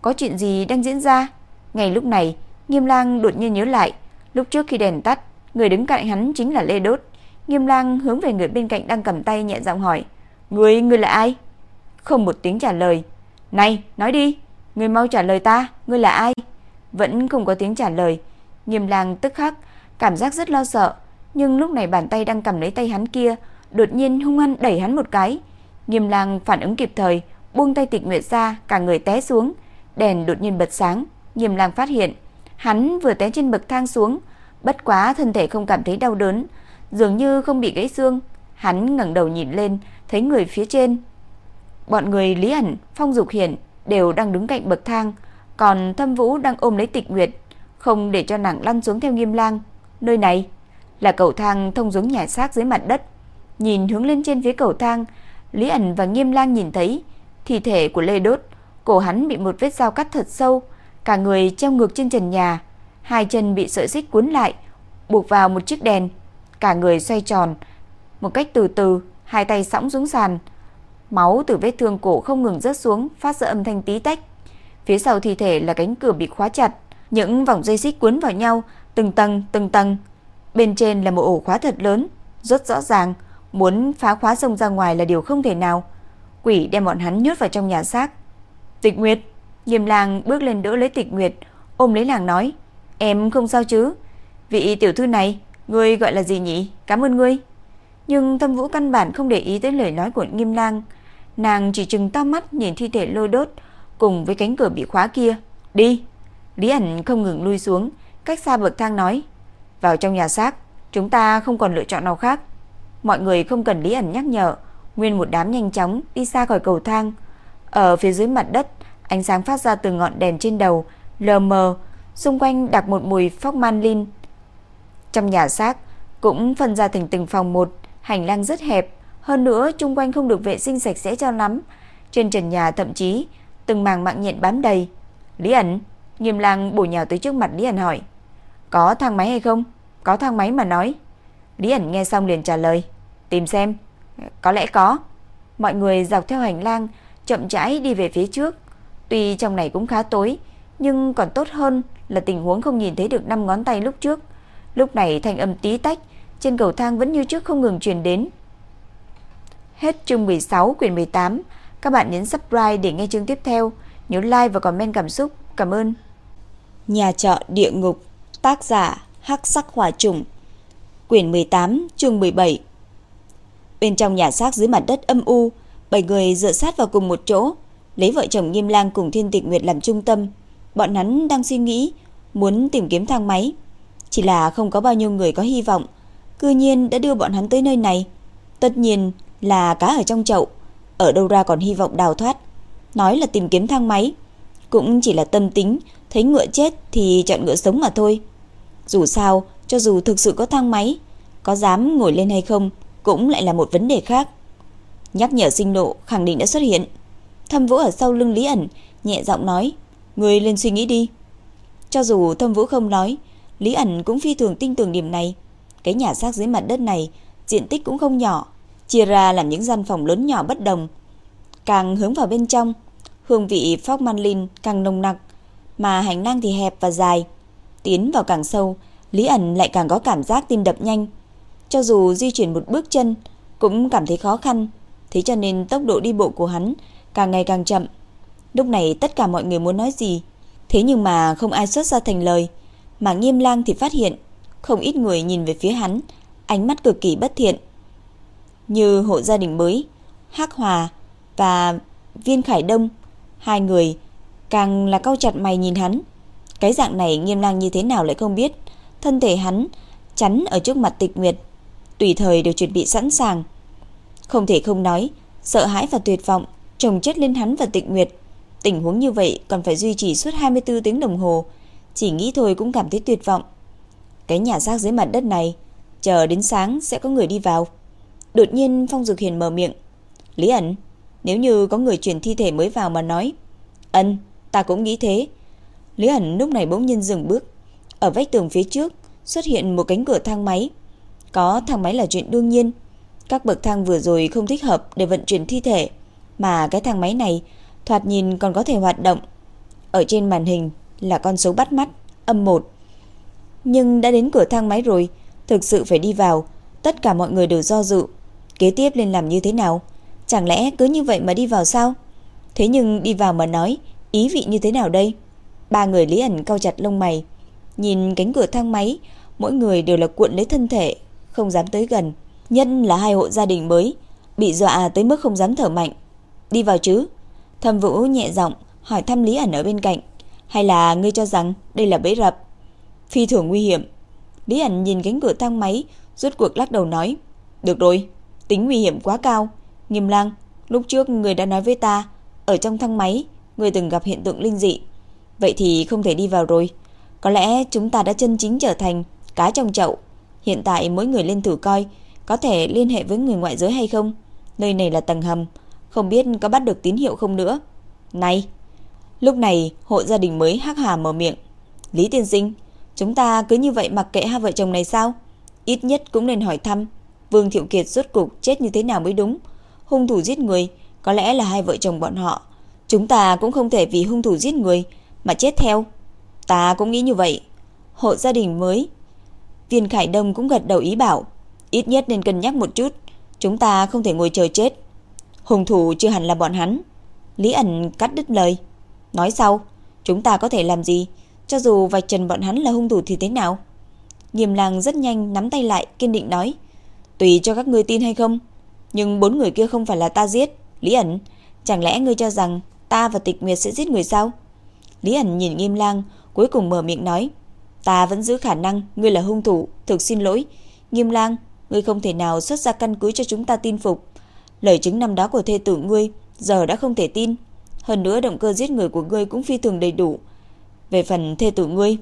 có chuyện gì đang diễn ra? Ngay lúc này, Nghiêm Lang đột nhiên nhớ lại, lúc trước khi đèn tắt, người đứng cạnh hắn chính là Lê Đốt. Nghiêm Lang hướng về người bên cạnh đang cầm tay nhẹ giọng hỏi: "Ngươi, ngươi là ai?" Không một tiếng trả lời. "Này, nói đi, ngươi mau trả lời ta, ngươi là ai?" Vẫn không có tiếng trả lời. Nghiêm Lang tức khắc cảm giác rất lo sợ, nhưng lúc này bàn tay đang cầm lấy tay hắn kia đột nhiên hung hăng đẩy hắn một cái. Nghiêm Lang phản ứng kịp thời, buông tay Tịch Nguyệt ra, cả người té xuống, đèn đột nhiên bật sáng, Nghiêm Lang phát hiện, hắn vừa té trên bậc thang xuống, bất quá thân thể không cảm thấy đau đớn, dường như không bị gãy xương. Hắn ngẩng đầu nhìn lên, thấy người phía trên. Bọn người Lý ẩn, Phong Dục Hiển đều đang đứng cạnh bậc thang, còn Thâm Vũ đang ôm lấy Tịch Nguyệt, không để cho nàng lăn xuống theo Nghiêm Lang. Nơi này là cầu thang thông xuống nhà xác dưới mặt đất. Nhìn hướng lên trên phía cầu thang, Lý ẩn và Nghiêm Lang nhìn thấy thi thể của Lê Đốt, cổ hắn bị một vết dao cắt thật sâu, cả người treo ngược trên trần nhà, hai chân bị sợi xích cuốn lại, buộc vào một chiếc đèn, cả người xoay tròn một cách từ từ, hai tay sõng xuống sàn. Máu từ vết thương cổ không ngừng rớt xuống, phát ra âm thanh tí tách. Phía sau thi thể là cánh cửa bị khóa chặt, những vòng dây xích cuốn vào nhau, từng tầng từng tầng. Bên trên là một ổ khóa thật lớn, rất rõ ràng, muốn phá khóa xông ra ngoài là điều không thể nào. Quỷ đem bọn hắn nhốt vào trong nhà xác. Tịch Nguyệt, Nghiêm Lang bước lên đỡ lấy Tịch Nguyệt, ôm lấy nàng nói: "Em không sao chứ? Vị tiểu thư này, ngươi gọi là gì nhỉ? Cảm ơn ngươi." Nhưng thâm Vũ căn bản không để ý tới lời nói của Nghiêm Lang, nàng chỉ chừng to mắt nhìn thi thể lôi đốt cùng với cánh cửa bị khóa kia. "Đi." Lý ẩn không ngừng lui xuống, cách xa bậc thang nói: "Vào trong nhà xác, chúng ta không còn lựa chọn nào khác." Mọi người không cần Lý ẩn nhắc nhở, nguyên một đám nhanh chóng đi xa khỏi cầu thang. Ở phía dưới mặt đất, ánh sáng phát ra từ ngọn đèn trên đầu, lờ mờ, xung quanh đặc một mùi phóc man linh. Trong nhà xác cũng phân ra thành từng phòng một, hành lang rất hẹp, hơn nữa chung quanh không được vệ sinh sạch sẽ cho lắm. Trên trần nhà thậm chí từng màng mạng nhện bám đầy. Lý ẩn, Nghiêm Lang bổ nhào tới trước mặt Lý ẩn hỏi: "Có thang máy hay không?" "Có thang máy mà nói." Lý ẩn nghe xong liền trả lời: "Tìm xem." "Có lẽ có." Mọi người dọc theo hành lang chậm rãi đi về phía trước. Tuy trong này cũng khá tối, nhưng còn tốt hơn là tình huống không nhìn thấy được năm ngón tay lúc trước. Lúc này thanh âm tí tách trên cầu thang vẫn như trước không ngừng truyền đến. Hết chương 16 quyển 18. Các bạn nhấn subscribe để nghe chương tiếp theo. Nhớ like và comment cảm xúc. Cảm ơn. Nhà trọ địa ngục, tác giả Hắc Sắc Hỏa Trùng. Quyển 18, chương 17. Bên trong nhà xác dưới mặt đất âm u, bảy người dựa sát vào cùng một chỗ, lấy vợ chồng Nghiêm Lang cùng Thiên Tịch Nguyệt làm trung tâm. Bọn hắn đang suy nghĩ muốn tìm kiếm thang máy, chỉ là không có bao nhiêu người có hy vọng, cư nhiên đã đưa bọn hắn tới nơi này. Tất nhiên là cá ở trong chậu, ở đâu ra còn hy vọng đào thoát. Nói là tìm kiếm thang máy, cũng chỉ là tâm tính, thấy ngựa chết thì chọn ngựa sống mà thôi. Dù sao, cho dù thực sự có thang máy, có dám ngồi lên hay không cũng lại là một vấn đề khác. Nhắc nhở sinh nộ khẳng định đã xuất hiện. Thâm Vũ ở sau lưng Lý ẩn, nhẹ giọng nói, người lên suy nghĩ đi. Cho dù Thâm Vũ không nói, Lý ẩn cũng phi thường tin tưởng điểm này. Cái nhà xác dưới mặt đất này, diện tích cũng không nhỏ, chia ra làm những gian phòng lớn nhỏ bất đồng. Càng hướng vào bên trong, hương vị phóc man linh càng nồng nặc, mà hành lang thì hẹp và dài. Tiến vào càng sâu, Lý ẩn lại càng có cảm giác tim đập nhanh. Cho dù di chuyển một bước chân, cũng cảm thấy khó khăn, thế cho nên tốc độ đi bộ của hắn càng ngày càng chậm. Lúc này tất cả mọi người muốn nói gì, thế nhưng mà không ai xuất ra thành lời, mà Nghiêm Lang thì phát hiện không ít người nhìn về phía hắn, ánh mắt cực kỳ bất thiện. Như hộ gia đình mới, Hắc Hòa và Viên Khải Đông, hai người càng là cau chặt mày nhìn hắn. Cái dạng này Nghiêm Lang như thế nào lại không biết, thân thể hắn chắn ở trước mặt Tịch Nguyệt, tùy thời đều chuẩn bị sẵn sàng. Không thể không nói, sợ hãi và tuyệt vọng chồng chất lên hắn và Tịch Nguyệt. Tình huống như vậy còn phải duy trì suốt 24 tiếng đồng hồ, chỉ nghĩ thôi cũng cảm thấy tuyệt vọng. Cái nhà xác dưới mặt đất này, chờ đến sáng sẽ có người đi vào. Đột nhiên Phong dược Hiền mở miệng. Lý ẩn, nếu như có người chuyển thi thể mới vào mà nói. Ân, ta cũng nghĩ thế. Lý ẩn lúc này bỗng nhiên dừng bước. Ở vách tường phía trước xuất hiện một cánh cửa thang máy. Có thang máy là chuyện đương nhiên. Các bậc thang vừa rồi không thích hợp để vận chuyển thi thể. Mà cái thang máy này thoạt nhìn còn có thể hoạt động. Ở trên màn hình là con số bắt mắt, âm 1. Nhưng đã đến cửa thang máy rồi, thực sự phải đi vào, tất cả mọi người đều do dự. Kế tiếp nên làm như thế nào? Chẳng lẽ cứ như vậy mà đi vào sao? Thế nhưng đi vào mà nói, ý vị như thế nào đây? Ba người Lý ẩn cau chặt lông mày, nhìn cánh cửa thang máy, mỗi người đều là cuộn lấy thân thể, không dám tới gần. Nhân là hai hộ gia đình mới, bị dọa tới mức không dám thở mạnh. Đi vào chứ? Thầm Vũ nhẹ giọng hỏi thăm Lý ẩn ở bên cạnh, hay là ngươi cho rằng đây là bẫy rập? Phi thường nguy hiểm. Lý ẩn nhìn cánh cửa thang máy, rút cuộc lắc đầu nói, "Được rồi, tính nguy hiểm quá cao." Nghiêm Lang, lúc trước người đã nói với ta, ở trong thang máy, người từng gặp hiện tượng linh dị. Vậy thì không thể đi vào rồi. Có lẽ chúng ta đã chân chính trở thành cá trong chậu. Hiện tại mỗi người lên thử coi, có thể liên hệ với người ngoại giới hay không? Nơi này là tầng hầm, không biết có bắt được tín hiệu không nữa. Này, lúc này hộ gia đình mới hắc hà mở miệng. Lý tiên sinh, chúng ta cứ như vậy mặc kệ hai vợ chồng này sao? Ít nhất cũng nên hỏi thăm Vương Thiệu Kiệt rốt cục chết như thế nào mới đúng hung thủ giết người có lẽ là hai vợ chồng bọn họ. Chúng ta cũng không thể vì hung thủ giết người mà chết theo. Ta cũng nghĩ như vậy. Hộ gia đình mới. Viên Khải Đông cũng gật đầu ý bảo. Ít nhất nên cân nhắc một chút. Chúng ta không thể ngồi chờ chết. Hung thủ chưa hẳn là bọn hắn. Lý ẩn cắt đứt lời. Nói sau, chúng ta có thể làm gì? Cho dù vạch trần bọn hắn là hung thủ thì thế nào? Nghiêm làng rất nhanh nắm tay lại kiên định nói. Tùy cho các ngươi tin hay không. Nhưng bốn người kia không phải là ta giết. Lý ẩn, Chẳng lẽ ngươi cho rằng ta và tịch nguyệt sẽ giết người sao? Lý ẩn nhìn nghiêm lang, Cuối cùng mở miệng nói, Ta vẫn giữ khả năng ngươi là hung thủ, Thực xin lỗi. Nghiêm lang, Ngươi không thể nào xuất ra căn cứ cho chúng ta tin phục. Lời chứng năm đó của thê tử ngươi Giờ đã không thể tin. Hơn nữa động cơ giết người của ngươi cũng phi thường đầy đủ. Về phần thê tử ngươi,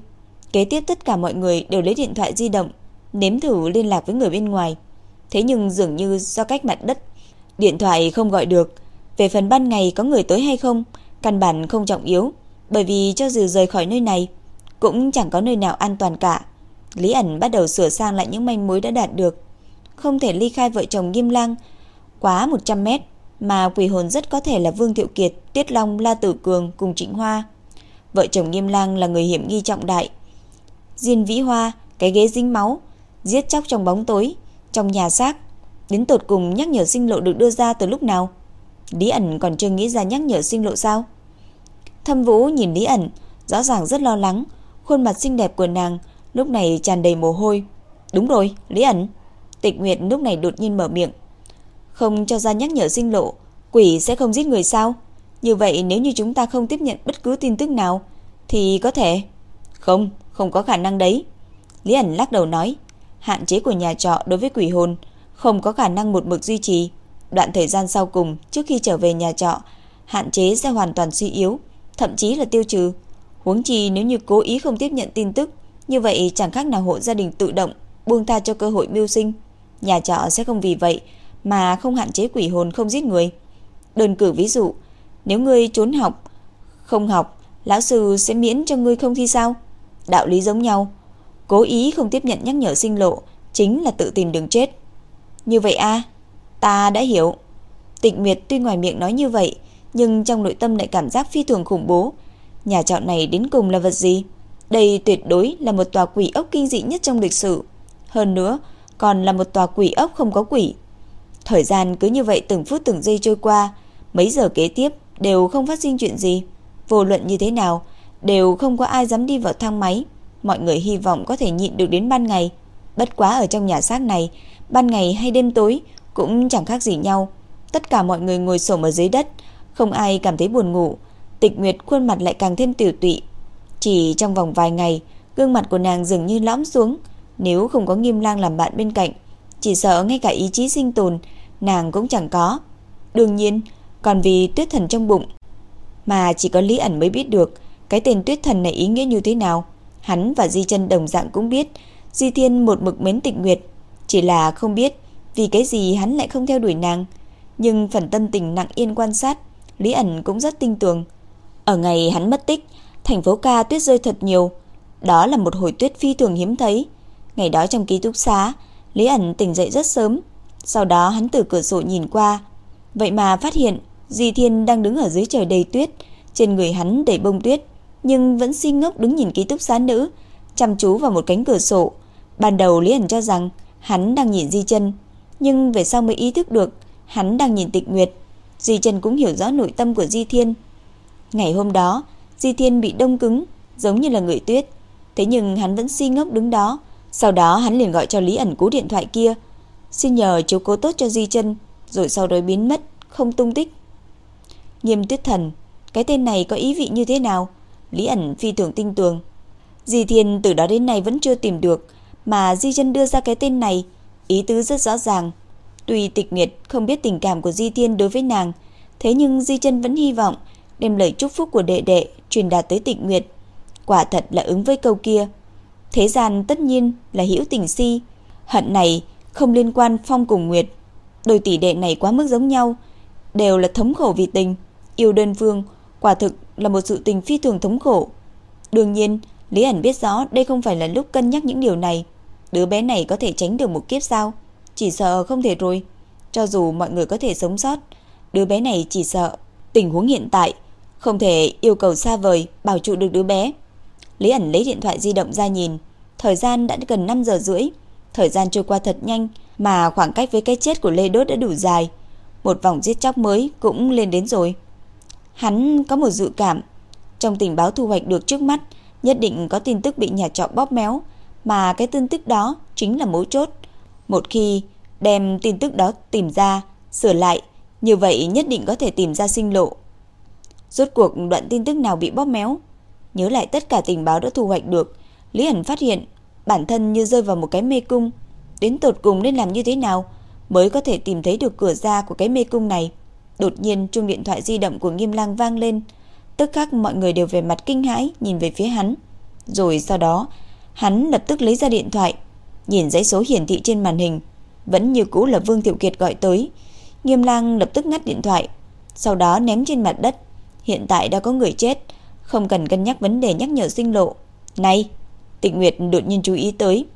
Kế tiếp tất cả mọi người đều lấy điện thoại di động, Nếm thử liên lạc với người bên ngoài. Thế nhưng dường như do cách mặt đất Điện thoại không gọi được. Về phần ban ngày có người tới hay không Căn bản không trọng yếu Bởi vì cho dù rời khỏi nơi này Cũng chẳng có nơi nào an toàn cả. Lý ẩn bắt đầu sửa sang lại những manh mối đã đạt được. Không thể ly khai vợ chồng nghiêm Lang Quá 100 mét Mà quỷ hồn rất có thể là Vương Thiệu Kiệt Tiết Long, La Tử Cường cùng Trịnh Hoa. Vợ chồng Nghiêm Lang là người hiểm nghi trọng đại. Diên Vĩ Hoa Cái ghế dính máu Giết chóc trong bóng tối trong nhà xác. Đến tột cùng nhắc nhở sinh lộ được đưa ra từ lúc nào? Lý ẩn còn chưa nghĩ ra nhắc nhở sinh lộ sao? Thâm Vũ nhìn Lý ẩn, rõ ràng rất lo lắng, khuôn mặt xinh đẹp của nàng lúc này tràn đầy mồ hôi. Đúng rồi, Lý ẩn. Tịch Nguyệt lúc này đột nhiên mở miệng. Không cho ra nhắc nhở sinh lộ, quỷ sẽ không giết người sao? Như vậy nếu như chúng ta không tiếp nhận bất cứ tin tức nào thì có thể. Không, không có khả năng đấy. Lý ẩn lắc đầu nói hạn chế của nhà trọ đối với quỷ hồn không có khả năng một mực duy trì. Đoạn thời gian sau cùng trước khi trở về nhà trọ, hạn chế sẽ hoàn toàn suy yếu, thậm chí là tiêu trừ. Huống chi nếu như cố ý không tiếp nhận tin tức, như vậy chẳng khác nào hộ gia đình tự động buông tha cho cơ hội mưu sinh. Nhà trọ sẽ không vì vậy mà không hạn chế quỷ hồn không giết người. Đơn cử ví dụ, nếu ngươi trốn học, không học, lão sư sẽ miễn cho ngươi không thi sao? Đạo lý giống nhau, Cố ý không tiếp nhận nhắc nhở sinh lộ, Chính là tự tìm đường chết. Như vậy a, Ta đã hiểu. Tịnh Miệt tuy ngoài miệng nói như vậy, Nhưng trong nội tâm lại cảm giác phi thường khủng bố. Nhà trọ này đến cùng là vật gì? Đây tuyệt đối là một tòa quỷ ốc kinh dị nhất trong lịch sử. Hơn nữa, Còn là một tòa quỷ ốc không có quỷ. Thời gian cứ như vậy từng phút từng giây trôi qua, Mấy giờ kế tiếp Đều không phát sinh chuyện gì. Vô luận như thế nào, Đều không có ai dám đi vào thang máy. Mọi người hy vọng có thể nhịn được đến ban ngày Bất quá ở trong nhà xác này Ban ngày hay đêm tối Cũng chẳng khác gì nhau Tất cả mọi người ngồi xổm ở dưới đất Không ai cảm thấy buồn ngủ Tịch Nguyệt khuôn mặt lại càng thêm tiểu tụy. Chỉ trong vòng vài ngày, gương mặt của nàng dường như lõm xuống, nếu không có Nghiêm Lang làm bạn bên cạnh, chỉ sợ ngay cả ý chí sinh tồn nàng cũng chẳng có. Đương nhiên, còn vì Tuyết Thần trong bụng, mà chỉ có Lý ẩn mới biết được cái tên Tuyết Thần này ý nghĩa như thế nào. Hắn và Di Chân đồng dạng cũng biết, Di Thiên một mực mến Tịch Nguyệt, chỉ là không biết vì cái gì hắn lại không theo đuổi nàng. Nhưng phần tâm tình nặng yên quan sát, Lý ẩn cũng rất tin tưởng. Ở ngày hắn mất tích, thành phố ca tuyết rơi thật nhiều. Đó là một hồi tuyết phi thường hiếm thấy. Ngày đó trong ký túc xá, Lý ẩn tỉnh dậy rất sớm. Sau đó hắn từ cửa sổ nhìn qua. Vậy mà phát hiện Di Thiên đang đứng ở dưới trời đầy tuyết. Trên người hắn đầy bông tuyết. Nhưng vẫn si ngốc đứng nhìn ký túc xá nữ. Chăm chú vào một cánh cửa sổ. Ban đầu Lý ẩn cho rằng hắn đang nhìn Di chân Nhưng về sau mới ý thức được hắn đang nhìn tịch nguyệt. Di chân cũng hiểu rõ nội tâm của Di Thiên. Ngày hôm đó, Di Thiên bị đông cứng, giống như là người tuyết. Thế nhưng hắn vẫn si ngốc đứng đó. Sau đó hắn liền gọi cho Lý ẩn cú điện thoại kia, xin nhờ chú cố tốt cho Di chân, rồi sau đó biến mất, không tung tích. Nghiêm Tuyết Thần, cái tên này có ý vị như thế nào? Lý ẩn phi thường tinh tường. Di Thiên từ đó đến nay vẫn chưa tìm được, mà Di chân đưa ra cái tên này, ý tứ rất rõ ràng. Tuy Tịch Nguyệt không biết tình cảm của Di Thiên đối với nàng, thế nhưng Di chân vẫn hy vọng đem lời chúc phúc của đệ đệ truyền đạt tới Tịch Nguyệt. Quả thật là ứng với câu kia. Thế gian tất nhiên là hữu tình si, hận này không liên quan Phong cùng Nguyệt. Đôi tỷ đệ này quá mức giống nhau, đều là thống khổ vì tình, yêu đơn phương, quả thực là một sự tình phi thường thống khổ. Đương nhiên, Lý ẩn biết rõ đây không phải là lúc cân nhắc những điều này. Đứa bé này có thể tránh được một kiếp sao? Chỉ sợ không thể rồi. Cho dù mọi người có thể sống sót, đứa bé này chỉ sợ tình huống hiện tại không thể yêu cầu xa vời bảo trụ được đứa bé. Lý ẩn lấy điện thoại di động ra nhìn, thời gian đã gần 5 giờ rưỡi, thời gian trôi qua thật nhanh mà khoảng cách với cái chết của Lê Đốt đã đủ dài, một vòng giết chóc mới cũng lên đến rồi. Hắn có một dự cảm, trong tình báo thu hoạch được trước mắt, nhất định có tin tức bị nhà trọ bóp méo, mà cái tin tức đó chính là mấu chốt. Một khi đem tin tức đó tìm ra, sửa lại, như vậy nhất định có thể tìm ra sinh lộ. Rốt cuộc đoạn tin tức nào bị bóp méo? Nhớ lại tất cả tình báo đã thu hoạch được, Lý ẩn phát hiện bản thân như rơi vào một cái mê cung. Đến tột cùng nên làm như thế nào mới có thể tìm thấy được cửa ra của cái mê cung này? Đột nhiên chuông điện thoại di động của Nghiêm Lang vang lên, tức khắc mọi người đều về mặt kinh hãi nhìn về phía hắn. Rồi sau đó, hắn lập tức lấy ra điện thoại, nhìn dãy số hiển thị trên màn hình, vẫn như cũ là Vương Tiểu Kiệt gọi tới. Nghiêm Lang lập tức ngắt điện thoại, sau đó ném trên mặt đất. Hiện tại đã có người chết, không cần cân nhắc vấn đề nhắc nhở sinh lộ. Này, tịnh Nguyệt đột nhiên chú ý tới.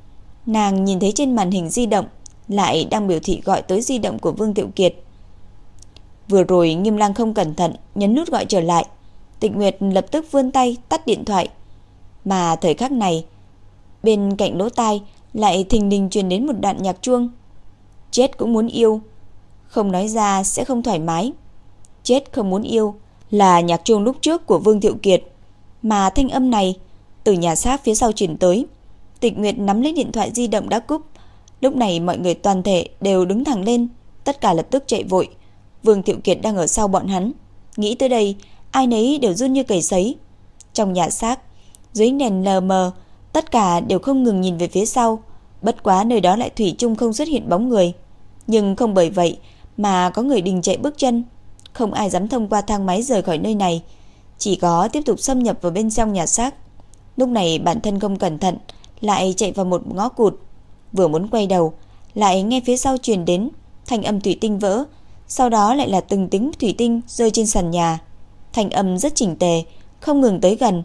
Nàng nhìn thấy trên màn hình di động lại đang biểu thị gọi tới di động của Vương Tiểu Kiệt. Vừa rồi Nghiêm Lang không cẩn thận nhấn nút gọi trở lại. Tịch Nguyệt lập tức vươn tay tắt điện thoại. Mà thời khắc này, bên cạnh lỗ tai lại thình lình truyền đến một đoạn nhạc chuông. Chết cũng muốn yêu, không nói ra sẽ không thoải mái. Chết không muốn yêu là nhạc chuông lúc trước của Vương Thiệu Kiệt, mà thanh âm này từ nhà xác phía sau truyền tới. Tịch Nguyệt nắm lấy điện thoại di động đã cúp. Lúc này mọi người toàn thể đều đứng thẳng lên, tất cả lập tức chạy vội. Vương Thiệu Kiệt đang ở sau bọn hắn. Nghĩ tới đây, ai nấy đều run như cầy sấy. Trong nhà xác, dưới đèn lờ mờ, tất cả đều không ngừng nhìn về phía sau. Bất quá nơi đó lại thủy chung không xuất hiện bóng người. Nhưng không bởi vậy mà có người đình chạy bước chân. Không ai dám thông qua thang máy rời khỏi nơi này. Chỉ có tiếp tục xâm nhập vào bên trong nhà xác. Lúc này bản thân không cẩn thận Lại chạy vào một ngõ cụt Vừa muốn quay đầu Lại nghe phía sau truyền đến Thanh âm thủy tinh vỡ sau đó lại là từng tính thủy tinh rơi trên sàn nhà. Thành âm rất chỉnh tề Không ngừng tới gần.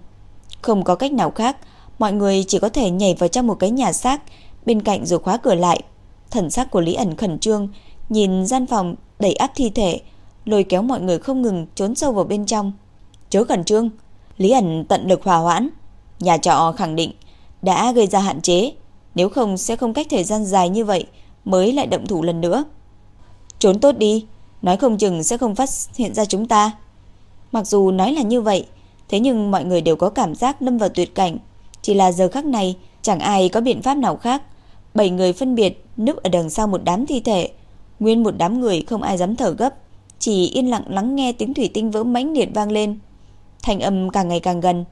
Không có cách nào khác Mọi người chỉ có thể nhảy vào trong một cái nhà xác Bên cạnh rồi khóa cửa lại. Thần sắc của Lý ẩn khẩn trương Nhìn gian phòng đầy áp thi thể Lôi kéo mọi người không ngừng trốn sâu vào bên trong. Chớ khẩn trương. Lý ẩn tận lực hòa hoãn. Nhà trọ khẳng định đã gây ra hạn chế, nếu không sẽ không cách thời gian dài như vậy mới lại động thủ lần nữa. Trốn tốt đi, nói không chừng sẽ không phát hiện ra chúng ta. Mặc dù nói là như vậy, thế nhưng mọi người đều có cảm giác lâm vào tuyệt cảnh. Chỉ là giờ khắc này, chẳng ai có biện pháp nào khác. Bảy người phân biệt núp ở đằng sau một đám thi thể. Nguyên một đám người không ai dám thở gấp, chỉ yên lặng lắng nghe tiếng thủy tinh vỡ mãnh liệt vang lên. thành âm càng ngày càng gần,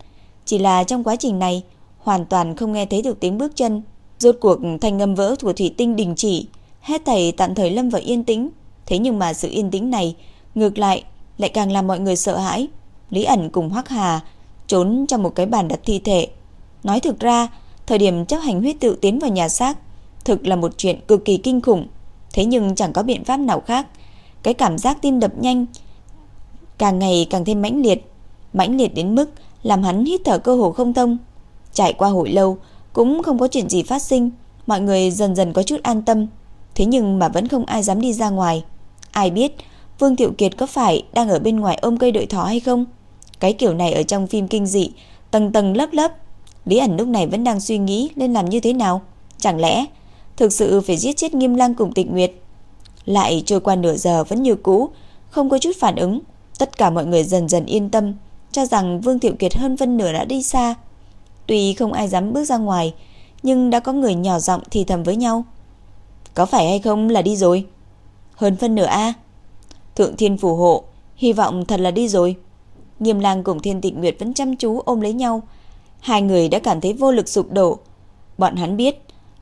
chỉ là trong quá trình này hoàn toàn không nghe thấy được tiếng bước chân. Rốt cuộc thanh âm vỡ của thủy tinh đình chỉ, hết thảy tạm thời lâm vào yên tĩnh. Thế nhưng mà sự yên tĩnh này ngược lại lại càng làm mọi người sợ hãi. Lý ẩn cùng Hoắc Hà trốn trong một cái bàn đặt thi thể. Nói thực ra, thời điểm chấp hành huyết tự tiến vào nhà xác thực là một chuyện cực kỳ kinh khủng. Thế nhưng chẳng có biện pháp nào khác. Cái cảm giác tim đập nhanh càng ngày càng thêm mãnh liệt, mãnh liệt đến mức làm hắn hít thở cơ hồ không thông. Trải qua hồi lâu cũng không có chuyện gì phát sinh, mọi người dần dần có chút an tâm, thế nhưng mà vẫn không ai dám đi ra ngoài. Ai biết Vương Thiệu Kiệt có phải đang ở bên ngoài ôm cây đợi thỏ hay không? Cái kiểu này ở trong phim kinh dị, tầng tầng lớp lớp. Lý ẩn lúc này vẫn đang suy nghĩ nên làm như thế nào. Chẳng lẽ thực sự phải giết chết Nghiêm Lang cùng Tịch Nguyệt? Lại trôi qua nửa giờ vẫn như cũ, không có chút phản ứng. Tất cả mọi người dần dần yên tâm, cho rằng Vương Thiệu Kiệt hơn phân nửa đã đi xa. Tuy không ai dám bước ra ngoài, nhưng đã có người nhỏ giọng thì thầm với nhau. Có phải hay không là đi rồi? Hơn phân nửa a. Thượng Thiên phù hộ, hy vọng thật là đi rồi. Nghiêm Lang cùng Thiên Tịnh Nguyệt vẫn chăm chú ôm lấy nhau. Hai người đã cảm thấy vô lực sụp đổ. Bọn hắn biết,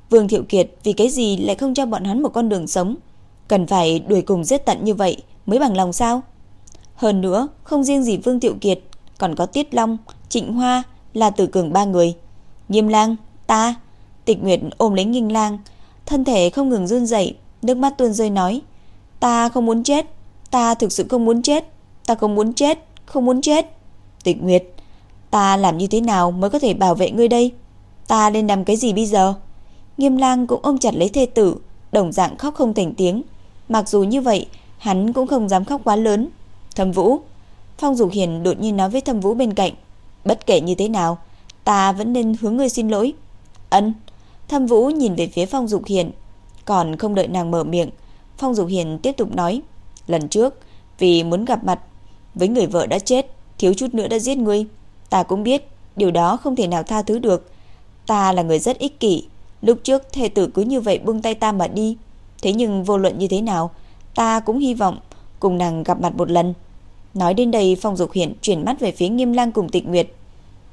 Vương Thiệu Kiệt vì cái gì lại không cho bọn hắn một con đường sống, cần phải đuổi cùng giết tận như vậy mới bằng lòng sao? Hơn nữa, không riêng gì Vương Thiệu Kiệt, còn có Tiết Long, Trịnh Hoa, là Tử Cường ba người. Nghiêm Lang, ta, Tịch Nguyệt ôm lấy nghiêm Lang, thân thể không ngừng run rẩy, nước mắt tuôn rơi nói: "Ta không muốn chết, ta thực sự không muốn chết, ta không muốn chết, không muốn chết." Tịch Nguyệt, ta làm như thế nào mới có thể bảo vệ ngươi đây? Ta nên làm cái gì bây giờ? Nghiêm Lang cũng ôm chặt lấy thê tử, đồng dạng khóc không thành tiếng. Mặc dù như vậy, hắn cũng không dám khóc quá lớn. Thâm Vũ, Phong Dục Hiền đột nhiên nói với Thâm Vũ bên cạnh, bất kể như thế nào, ta vẫn nên hướng ngươi xin lỗi. Ân. Thâm Vũ nhìn về phía Phong Dục Hiền, còn không đợi nàng mở miệng, Phong Dục Hiền tiếp tục nói, lần trước vì muốn gặp mặt với người vợ đã chết, thiếu chút nữa đã giết ngươi, ta cũng biết điều đó không thể nào tha thứ được. Ta là người rất ích kỷ, lúc trước thê tử cứ như vậy buông tay ta mà đi, thế nhưng vô luận như thế nào, ta cũng hy vọng cùng nàng gặp mặt một lần. Nói đến đây Phong Dục Hiển chuyển mắt về phía Nghiêm Lang cùng Tịch Nguyệt.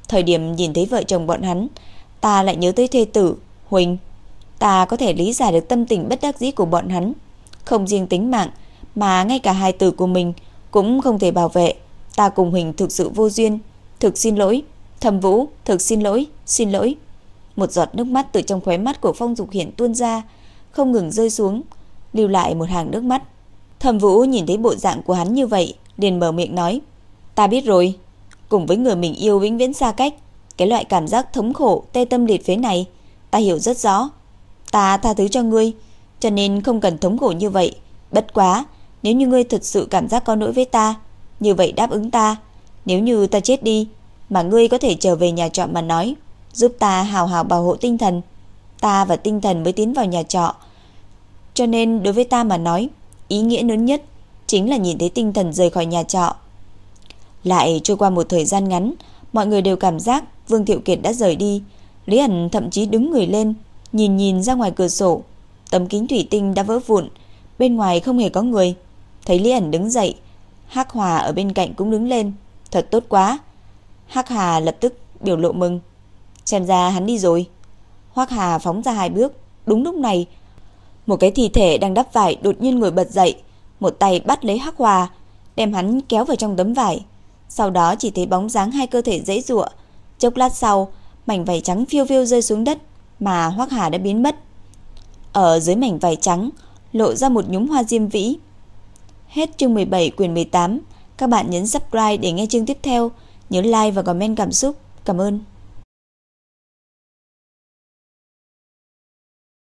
Thời điểm nhìn thấy vợ chồng bọn hắn, ta lại nhớ tới thê tử, Huỳnh. Ta có thể lý giải được tâm tình bất đắc dĩ của bọn hắn, không riêng tính mạng mà ngay cả hai tử của mình cũng không thể bảo vệ. Ta cùng Huỳnh thực sự vô duyên, thực xin lỗi. Thẩm Vũ, thực xin lỗi, xin lỗi. Một giọt nước mắt từ trong khóe mắt của Phong Dục Hiển tuôn ra, không ngừng rơi xuống, lưu lại một hàng nước mắt. Thẩm Vũ nhìn thấy bộ dạng của hắn như vậy, liền mở miệng nói: "Ta biết rồi, cùng với người mình yêu vĩnh viễn xa cách, cái loại cảm giác thống khổ, tê tâm liệt phế này, ta hiểu rất rõ. Ta tha thứ cho ngươi, cho nên không cần thống khổ như vậy. Bất quá, nếu như ngươi thật sự cảm giác có lỗi với ta, như vậy đáp ứng ta, nếu như ta chết đi, mà ngươi có thể trở về nhà trọ mà nói, giúp ta hào hào bảo hộ tinh thần, ta và tinh thần mới tiến vào nhà trọ. Cho nên đối với ta mà nói, ý nghĩa lớn nhất chính là nhìn thấy tinh thần rời khỏi nhà trọ. Lại trôi qua một thời gian ngắn, mọi người đều cảm giác Vương Thiệu Kiệt đã rời đi. Lý ẩn thậm chí đứng người lên, nhìn nhìn ra ngoài cửa sổ. Tấm kính thủy tinh đã vỡ vụn, bên ngoài không hề có người. Thấy Lý ẩn đứng dậy, Hắc Hòa ở bên cạnh cũng đứng lên. Thật tốt quá. Hắc Hà lập tức biểu lộ mừng. Xem ra hắn đi rồi. Hoắc Hà phóng ra hai bước. Đúng lúc này, một cái thi thể đang đắp vải đột nhiên ngồi bật dậy, một tay bắt lấy Hắc Hòa, đem hắn kéo vào trong tấm vải. Sau đó chỉ thấy bóng dáng hai cơ thể dãy rụa Chốc lát sau, mảnh vải trắng phiêu phiêu rơi xuống đất, mà Hoắc Hà đã biến mất. Ở dưới mảnh vải trắng, lộ ra một nhúm hoa diêm vĩ. Hết chương 17 quyển 18. Các bạn nhấn subscribe để nghe chương tiếp theo. Nhớ like và comment cảm xúc. Cảm ơn.